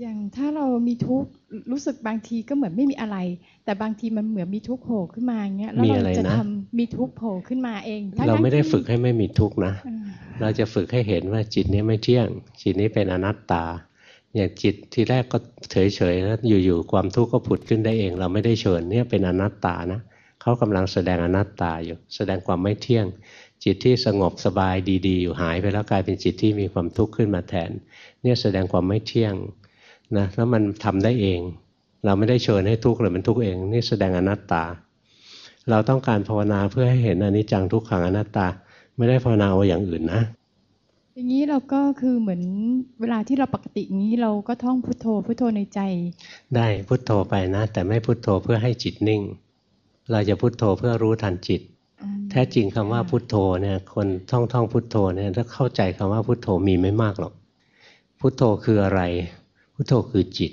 อย่างถ้าเรามีทุกข์รู้สึกบางทีก็เหมือนไม่มีอะไร แต่บางทีมันเหมือนมีทุกข์โผล่ขึ้นมาอย่างเงี้ยแล้วเราจะทำมีทุกข์โผล่ขึ้นมาเองเราไม่ได้ฝึกให้ไม่มีทุกข์นะ เราจะฝึกให้เห็นว่าจิตนี้ไม่เที่ยง จิตนี้เป็นอนัตตาอย่างจิตที่แรกก็เฉยๆแล้วอยู่ๆความทุกข์ก็ผุดขึ้นได้เอง เราไม่ได้เชิญเนี่ยเป็นอนัตตานะเขากำลังแสดงอนัตตาอยู่ แสดงความไม่เที่ยง จิตที่สงบสบายดีๆ อยู่หายไปแล้วกลายเป็นจิตที่มีความทุกข์ขึ้นมาแทน เนี่ยแสดงความไม่เที่ยง นะแล้วมันทำได้เอง เราไม่ได้เชิญให้ทุกข์หรือมันทุกข์เอง นี่แสดงอนัตตา เราต้องการภาวนาเพื่อให้เห็นอนิจจังทุกขังอนัตตา ไม่ได้ภาวนาเอาอย่างอื่นนะ อย่างนี้เราก็คือเหมือนเวลาที่เราปกตินี้เราก็ท่องพุทโธพุทโธในใจ ได้พุทโธไปนะ แต่ไม่พุทโธเพื่อให้จิตนิ่ง เราจะพุทโธเพื่อรู้ทันจิตแท้จริงคำว่าพุทโธเนี่ยคนท่องท่องพุทโธเนี่ยถ้าเข้าใจคำว่าพุทโธมีไม่มากหรอก พุทโธคืออะไร พุทโธคือจิต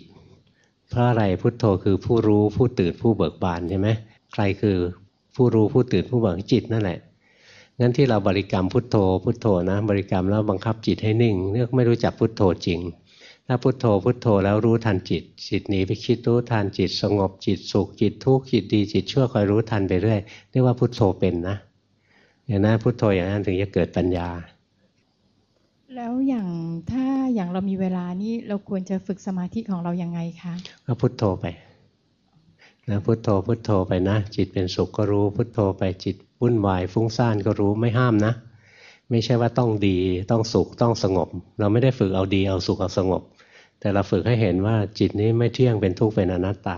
เพราะอะไรพุทโธคือผู้รู้ผู้ตื่นผู้เบิกบานใช่ไหมใครคือผู้รู้ผู้ตื่นผู้เบิกจิตนั่นแหละงั้นที่เราบริกรรมพุทโธ พุทโธนะ บริกรรมแล้วบังคับจิตให้นิ่งเนื่องไม่รู้จักพุทโธจริง ถ้าพุทโธพุทโธแล้วรู้ทันจิต จิตหนีไปคิดรู้ทันจิตสงบจิตสุขจิตทุกข์จิตดีจิตชั่วคอยรู้ทันไปเรื่อยเรียกว่าพุทโธเป็นนะอย่างนั้นพุทโธอย่างนั้นถึงจะเกิดปัญญา แล้วอย่างถ้าอย่างเรามีเวลานี่เราควรจะฝึกสมาธิของเรายังไงคะก็พุทโธไปนะพุทโธพุทโธไปนะ จิตเป็นสุขก็รู้ พุทโธไปจิตวุ่นวายฟุ้งซ่านก็รู้ไม่ห้ามนะ ไม่ใช่ว่าต้องดีต้องสุขต้องสงบ เราไม่ได้ฝึกเอาดีเอาสุขเอาสงบ แต่เราฝึกให้เห็นว่าจิตนี้ไม่เที่ยงเป็นทุกข์เป็นอนัตตา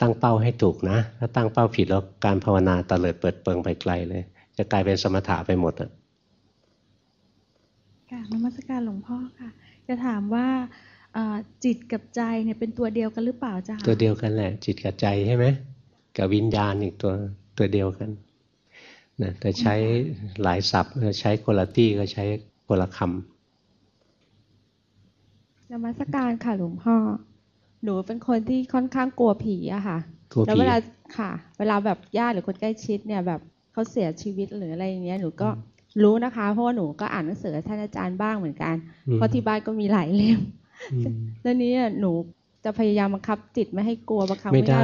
ตั้งเป้าให้ถูกนะ ถ้าตั้งเป้าผิดแล้วการภาวนาตะเลิดเปิดเปิงไปไกลเลย จะกลายเป็นสมถะไปหมดอะ ค่ะนมัสการหลวงพ่อค่ะ จะถามว่าจิตกับใจเนี่ยเป็นตัวเดียวกันหรือเปล่าจ้าตัวเดียวกันแหละ จิตกับใจใช่ไหมกับวิญญาณอีกตัวตัวเดียวกันนะแต่ใช้หลายศัพท์ใช้คนละตี้ก็ใช้คนละคำนมัสการค่ะหลวงพ่อ หนูเป็นคนที่ค่อนข้างกลัวผีอะค่ะแล้วเวลาค่ะ เวลาแบบญาติหรือคนใกล้ชิดเนี่ยแบบเขาเสียชีวิตหรืออะไรอย่างเงี้ยหนูก็ รู้นะคะ เพราะว่าหนูก็อ่านหนังสือท่านอาจารย์บ้างเหมือนกัน เพราะที่บ้านก็มีหลายเล่มแล้วนี้หนูจะพยายามบังคับจิตไม่ให้กลัวบังคับไม่ได้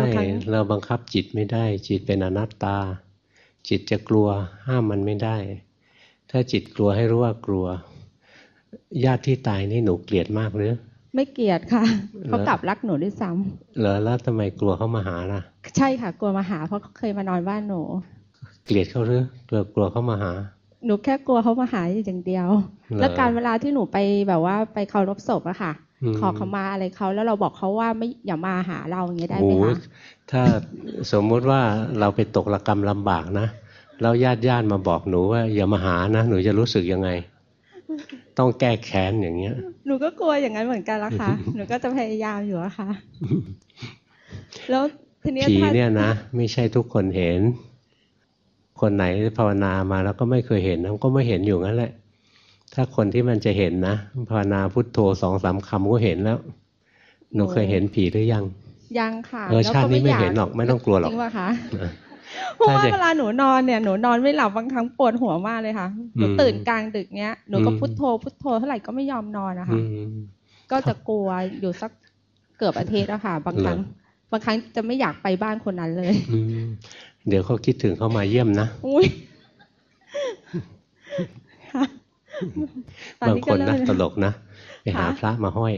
เราบังคับจิตไม่ได้ จิตเป็นอนัตตา จิตจะกลัวห้ามมันไม่ได้ ถ้าจิตกลัวให้รู้ว่ากลัว ญาติที่ตายนี่หนูเกลียดมากหรือไม่เกลียดค่ะเขากลับรักหนูด้วยซ้ำเหรอแล้วทำไมกลัวเขามาหาล่ะ ใช่ค่ะ กลัวมาหาเพราะเขาเคยมานอนบ้านหนู เกลียดเขาหรือกลัวกลัวเขามาหา หนูแค่กลัวเขามาหาอย่างเดียว แล้วการเวลาที่หนูไปแบบว่าไปเคารพศพอะค่ะ ขอเขามาอะไรเขาแล้วเราบอกเขาว่าไม่อย่ามาหาเราอย่างเงี้ยได้ไหมคะถ้าสมมุติว่าเราไปตกระกรรมลำบากนะแล้วญาติญาติมาบอกหนูว่าอย่ามาหานะ หนูจะรู้สึกยังไง ต้องแก้แค้นอย่างเงี้ย หนูก็กลัวอย่างนั้นเหมือนกันละค่ะ หนูก็จะพยายามอยู่อะค่ะ แล้วทีนี้ผีเนี่ยนะ ไม่ใช่ทุกคนเห็น คนไหนภาวนามาแล้วก็ไม่เคยเห็นมันก็ไม่เห็นอยู่งั้นแหละ ถ้าคนที่มันจะเห็นนะ ภาวนาพุทโธสองสามคำก็เห็นแล้วหนูเคยเห็นผีหรือยัง ยังค่ะเออชาตินี้ไม่เห็นหรอกไม่ต้องกลัวหรอกจริงป่ะคะเพราะว่าเวลาหนูนอนเนี่ยหนูนอนไม่หลับบางครั้งปวดหัวมากเลยค่ะหนูตื่นกลางดึกเนี้ยหนูก็พุทโธพุทโธเท่าไหร่ก็ไม่ยอมนอนนะคะก็จะกลัวอยู่สักเกือบอาทิตย์อะค่ะ บางครั้ง บางครั้งจะไม่อยากไปบ้านคนนั้นเลย เดี๋ยวเขาคิดถึงเขามาเยี่ยมนะบางคนนะตลกนะไปหาพระมาห้อย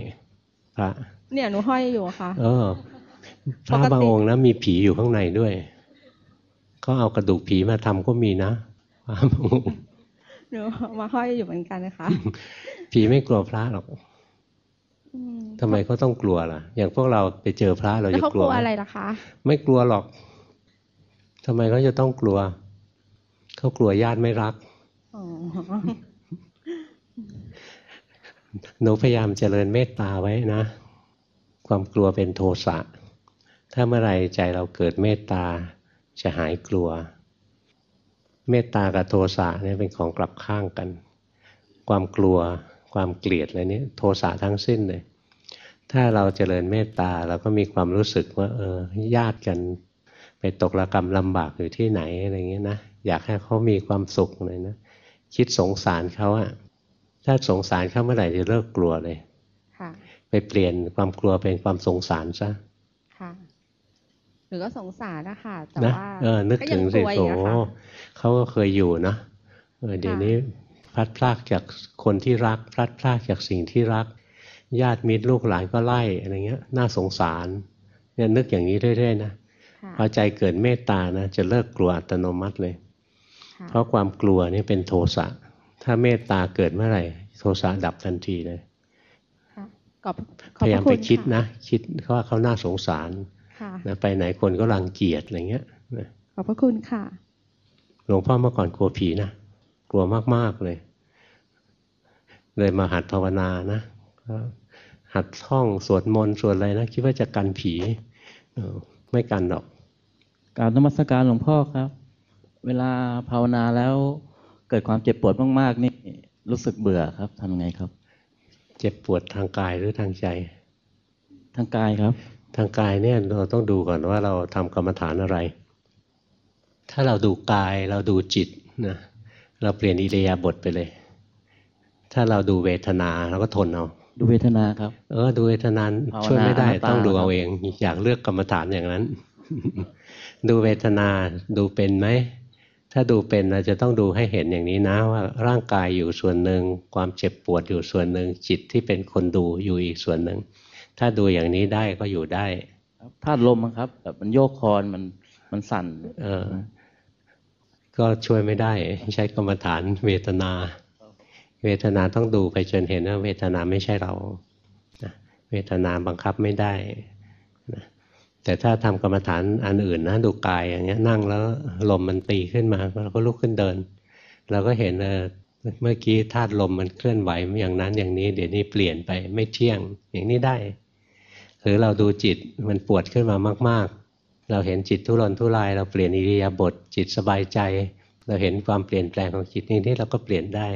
พระ เนี่ยหนูห้อยอยู่ค่ะ เออ พระบางองค์นะมีผีอยู่ข้างในด้วยก็เอากระดูกผีมาทำก็มีนะหนูมาห้อยอยู่เหมือนกันนะคะ ผีไม่กลัวพระหรอกทำไมเขาต้องกลัวล่ะ อย่างพวกเราไปเจอพระเราจะกลัวอะไรล่ะคะ ไม่กลัวหรอก ทำไมเขาจะต้องกลัว เขากลัวญาติไม่รักหนูพยายามเจริญเมตตาไว้นะ ความกลัวเป็นโทสะ ถ้าเมื่อไรใจเราเกิดเมตตาจะหายกลัว เมตตากับโทสะเนี่ยเป็นของกลับข้างกัน ความกลัวความเกลียดอะไรนี้โทสะทั้งสิ้นเลย ถ้าเราเจริญเมตตาเราก็มีความรู้สึกว่า เออญาติกัน ไปตกระกรรมลำบากอยู่ที่ไหนอะไรเงี้ยนะ อยากให้เขามีความสุขเลยนะ คิดสงสารเขาอะถ้าสงสารเขาเมื่อไหร่จะเลิกกลัวเลยไปเปลี่ยนความกลัวเป็นความสงสารซะหรือก็สงสารนะคะแต่ว่าเออนึกถึงสิโสเขาก็เคยอยู่นะเออเดี๋ยวนี้พลัดพรากจากคนที่รัก พลัดพรากจากสิ่งที่รัก ญาติมิตรลูกหลานก็ไล่อะไรเงี้ย น่าสงสารเนี่ยนึกอย่างนี้เรื่อยๆนะ พอใจเกิดเมตตานะจะเลิกกลัวอัตโนมัติเลย เพราะความกลัวนี่เป็นโทสะถ้าเมตตาเกิดเมื่อไหร่ โทสะดับทันทีเลยพยายามไปคิดนะ คิดว่าเขาน่าสงสารนะไปไหนคนก็รังเกียจอะไรเงี้ยขอบพระคุณค่ะ หลวงพ่อเมื่อก่อนกลัวผีนะกลัวมากๆเลย เลยมาหัดภาวนานะหัดท่องสวดมนต์สวดอะไรนะคิดว่าจะกันผี ไม่กันหรอกการนมัสการหลวงพ่อครับ เวลาภาวนาแล้วเกิดความเจ็บปวดมากๆนี่รู้สึกเบื่อครับทำไงครับ เจ็บปวดทางกายหรือทางใจ ทางกายครับ ทางกายเนี่ยเราต้องดูก่อนว่าเราทำกรรมฐานอะไร ถ้าเราดูกายเราดูจิตนะเราเปลี่ยนอิริยาบถไปเลย ถ้าเราดูเวทนาเราก็ทนเอา ดูเวทนาครับ เออ ดูเวทนาช่วยไม่ได้ต้องดูเอาเอง อยากเลือกกรรมฐานอย่างนั้น ดูเวทนาดูเป็นไหมถ้าดูเป็นเราจะต้องดูให้เห็นอย่างนี้นะ ว่าร่างกายอยู่ส่วนหนึ่ง ความเจ็บปวดอยู่ส่วนหนึ่ง จิตที่เป็นคนดูอยู่อีกส่วนหนึ่ง ถ้าดูอย่างนี้ได้ก็อยู่ได้ธาตุลมครับแบบมันโยกคอนมันมันสั่น เออ ก็ช่วยไม่ได้ ใช้กรรมฐานเวทนา เวทนาต้องดูไปจนเห็นว่าเวทนาไม่ใช่เรา เวทนาบังคับไม่ได้ แต่ถ้าทำกรรมฐานอันอื่นนะดูกายอย่างเงี้ยนั่งแล้วลมมันตีขึ้นมาเราก็ลุกขึ้นเดิน เราก็เห็นเออเมื่อกี้ธาตุลมมันเคลื่อนไหวอย่างนั้นอย่างนี้ เดี๋ยวนี้เปลี่ยนไปไม่เที่ยงอย่างนี้ได้ หรือเราดูจิตมันปวดขึ้นมามาก ๆ เราเห็นจิตทุรนทุราย เราเปลี่ยนอิริยาบถจิตสบายใจ เราเห็นความเปลี่ยนแปลงของจิตนี้ที่เราก็เปลี่ยนได้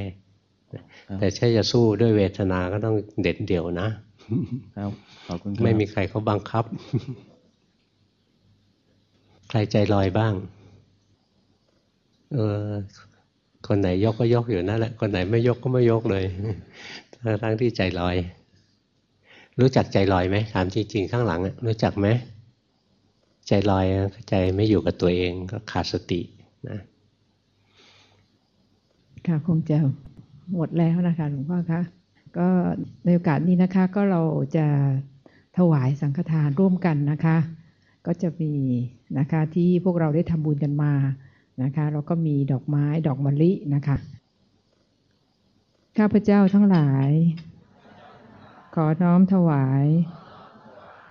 แต่ถ้าจะสู้ด้วยเวทนาก็ต้องเด็ดเดี่ยวนะ ครับขอบคุณไม่มีใครเขาบังคับ ใครใจลอยบ้าง เออคนไหนยกก็ยกอยู่นั่นแหละ คนไหนไม่ยกก็ไม่ยกเลยทั้งที่ใจลอย รู้จักใจลอยไหมถามจริง ๆ ข้างหลังรู้จักไหมใจลอยใจไม่อยู่กับตัวเองก็ขาดสตินะค่ะคงจะ หมดแล้วนะคะหลวงพ่อคะก็ในโอกาสนี้นะคะก็เราจะถวายสังฆทานร่วมกันนะคะ ก็จะมีนะคะที่พวกเราได้ทำบุญกันมานะคะแล้วก็มีดอกไม้ดอกมะลินะคะข้าพเจ้าทั้งหลาย ขอน้อมถวาย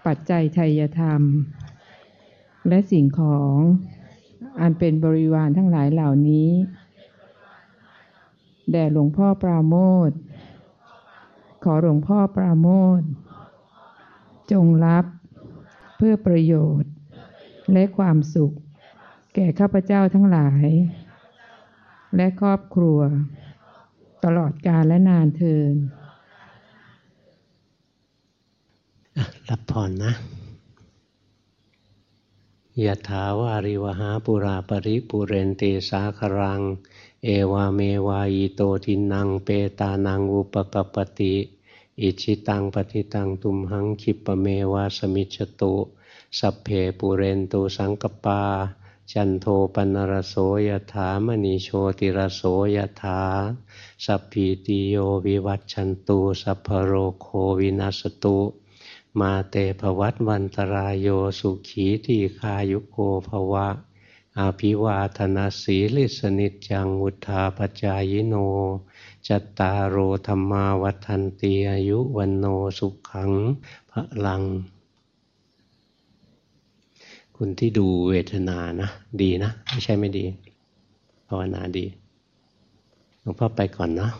ปัจจัยไทยธรรม และสิ่งของอันเป็นบริวารทั้งหลายเหล่านี้ แด่หลวงพ่อปราโมทขอหลวงพ่อปราโมทจงรับเพื่อประโยชน์ และความสุข แก่ข้าพเจ้าทั้งหลาย และครอบครัว ตลอดกาลและนานเทินรับพรนะยะถาวาริวหาปุราปริปุเรนติสาครัง เอวาเมวายโตทินังเปตานังอุปกปติอิชิตังปฏิตังตุมหังคิปเมวาสมิจตุสัพเพปุเรนตุสังกปา จันโทปนรโสยถามณีโชติรโสยถาสัพพีติโยวิวัตชันตุสัพพโรโควินัสตุ มาเตภวัตวันตรายโยสุขีทีคายุโกภวะ อาภิวาธนาสีลิสนิจังวุธาปจายโน จัตตารโอธรรมาวัฏันตีอายุวันโนสุขังพระลัง คุณที่ดูเวทนานะ ดีนะ ไม่ใช่ไม่ดี ภาวนาดีหลวงพ่อไปก่อนเนาะ